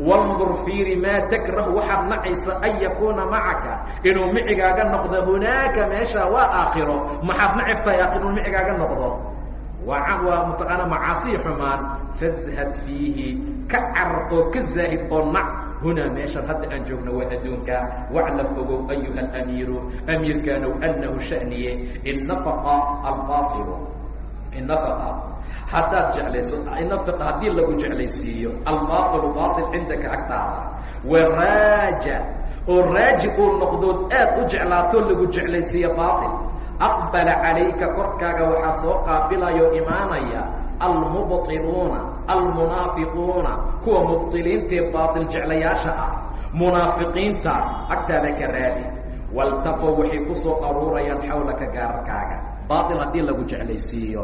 wandur fiiri maa takrahu waxaad nacaysa an yakuuna macaka. Inuu micigaaga noqdo hunaaka meesha waa aakhiro. Maxaad nacib inuu micigaaga noqdo? Waa mataqaana macaasiyi xumaan. Fazhad fiihi ka carar oo ka zaahid oo nac hunaa meeshan hadda aan joogno waa adduunka waclam ogow ayuha alamiiru amiirkaanow anahu shaniye in albailu in haddaad jeclayso inafiqa haddii lagu jeclaysiiyo albailu baail cindaka agtaada waraaja oo raaji uu noqdood aad u jeclaatoo lagu jeclaysiiyo baail aqbala calayka korkaaga waxaa soo qaabilayo imaanaya almubطiluuna almunaafiquuna kuwa mubطiliintae baail jeclayaasha ah munaafiqiinta agtaada ka raadi. Waltafow waxay ku soo aruurayaan xawlaka gaararkaaga baail haddii lagu jeclaysiiyo.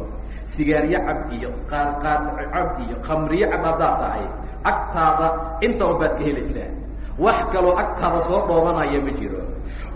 Sigaaryo cab iyo qaadqaad cab iyo khamriyo cab haddaad tahay agtaada intaba baad ka helaysaa. Wax kaloo agtaada soo dhoobanaya ma jiro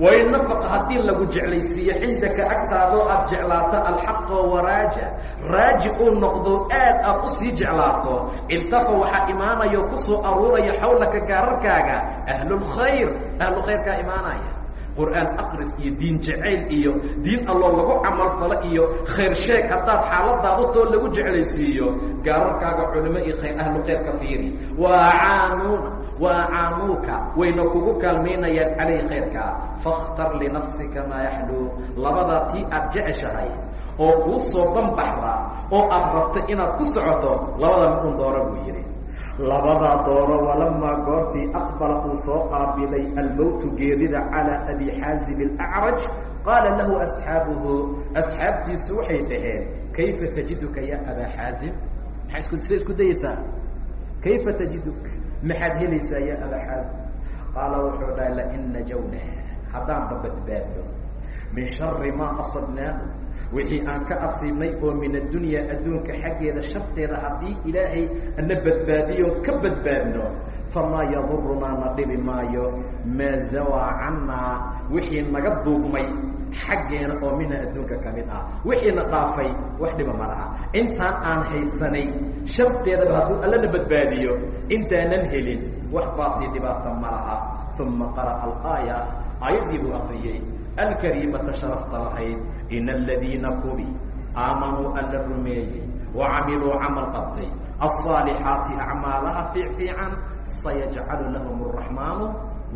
wain nafaqa haddii lagu jeclaysiiyo cindaka agtaadoo aad jeclaato alxaqo waraaja raaji uu noqdo aad aad u sii jeclaato. Iltafa waxaa imaanaya o ku soo aruuraya xawlaka gaararkaaga. Ahlulkhayr ahlu khayrkaa imaanaya qur'aan aqris iyo diin jacayl iyo diin alloo lagu camalfalo iyo khayr sheeg haddaad xaaladaadu too lagu jeclaysiiyo gaararkaaga culimo iyo khayr ahlu khayrka fiiri. Waacaanuuna waacaanuuka wayna kugu kaalmaynayaan calayhi khayrkaa fakhtar linafsika maa yaxluu labadaa tii aad jeceshahay oo kuu soo banbaxda oo aad rabta inaad ku socoto labada midun doora buu yidhi labadaa dooro walamaa goortii aqbala uu soo qaabilay almowtu geerida calaa abi xaazim alacraj qaala lahu asxaabuhu asxaabtiisu waxay dhaheen kayfa tajiduka ya abaa xaazim? Maaa isku sa isku dayeysaa kayfa tajiduka maxaad helaysaa ya abaa xaazim? Qaala wuxuu dhahay lain najawna haddaanba badbaadno min shari maa asabnaahu wixii aan ka asiibnay oo min addunyaa adduunka xaggeeda sharteeda haddii ilaahay na badbaadiyo ka badbaadno famaa yadurunaa na dhibi maayo maa zawaa cannaa wixii naga duugmay xaggeena oo mina adduunka ka mid ah. Wixiina dhaafay wax dhiba ma laha. Intaan aan haysanay sharteedaba hadduu allana badbaadiyo intaanan helin wax baasii dhibaata ma laha. Uma qara'a alaaya aayaddii buu akriyey. Alkariimata sharafta lahayd in aladiina kubi aamanuu alla rumeeyey wacamiluu camal qabtay alصaalixaati acmaalaha fiicfiican sayajcalu lahum الraxmaanu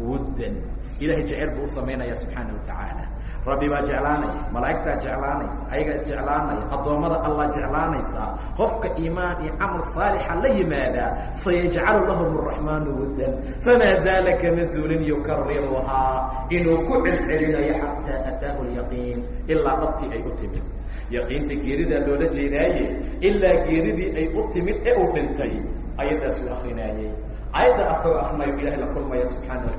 wuddan ilahay jeceyl buu u samaynaya subxaana wa tacaala rabbi baa jeclaanaya malaa'igtaa jeclaanaysa ayagaa isjeclaanaya addoommada alla jeclaanaysaa qofka iimaan iyo camal saalixa la yimaada sayajcalu lahum araxmaanu wadan famaa zaala kama zuulin yukariruhaa inuu ku celcelinayo xataa ataahu lyaqiin ilaa dabtii ay u timid. Yaqiinta geeridaa loola jeedaaye ilaa geeridii ay u timid ee uu dhintay ayadaasuu akrinaayey ayadda asagoo akrinayo ilahi la kulmaya subxaana wa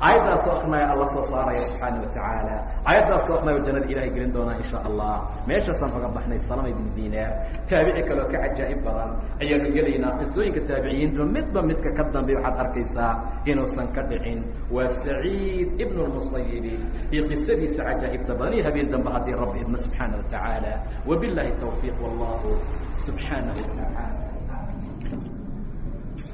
aayaddaasoo akrinaya alla soo saaraya subxaana wa tacaala aayaddaasoo akrinayo jannada ilahay gelin doonaa insha allah. Meeshaasaan kaga baxnay salama ibn dinaar taabici kaloo ka cajaa'ib badan ayaanu gelaynaa qisooyinka taabiciyiintu midba midka ka dambeya waxaad arkaysaa inuusan ka dhicin. Waa saciid ibn lmusayibi iyo qisadiisa cajaa'ibta badan iyo habeen dambe haddii rabbi idna subxaana wa tacaala wabilahi tawfiiq wallahu subxaanahu wa tacaala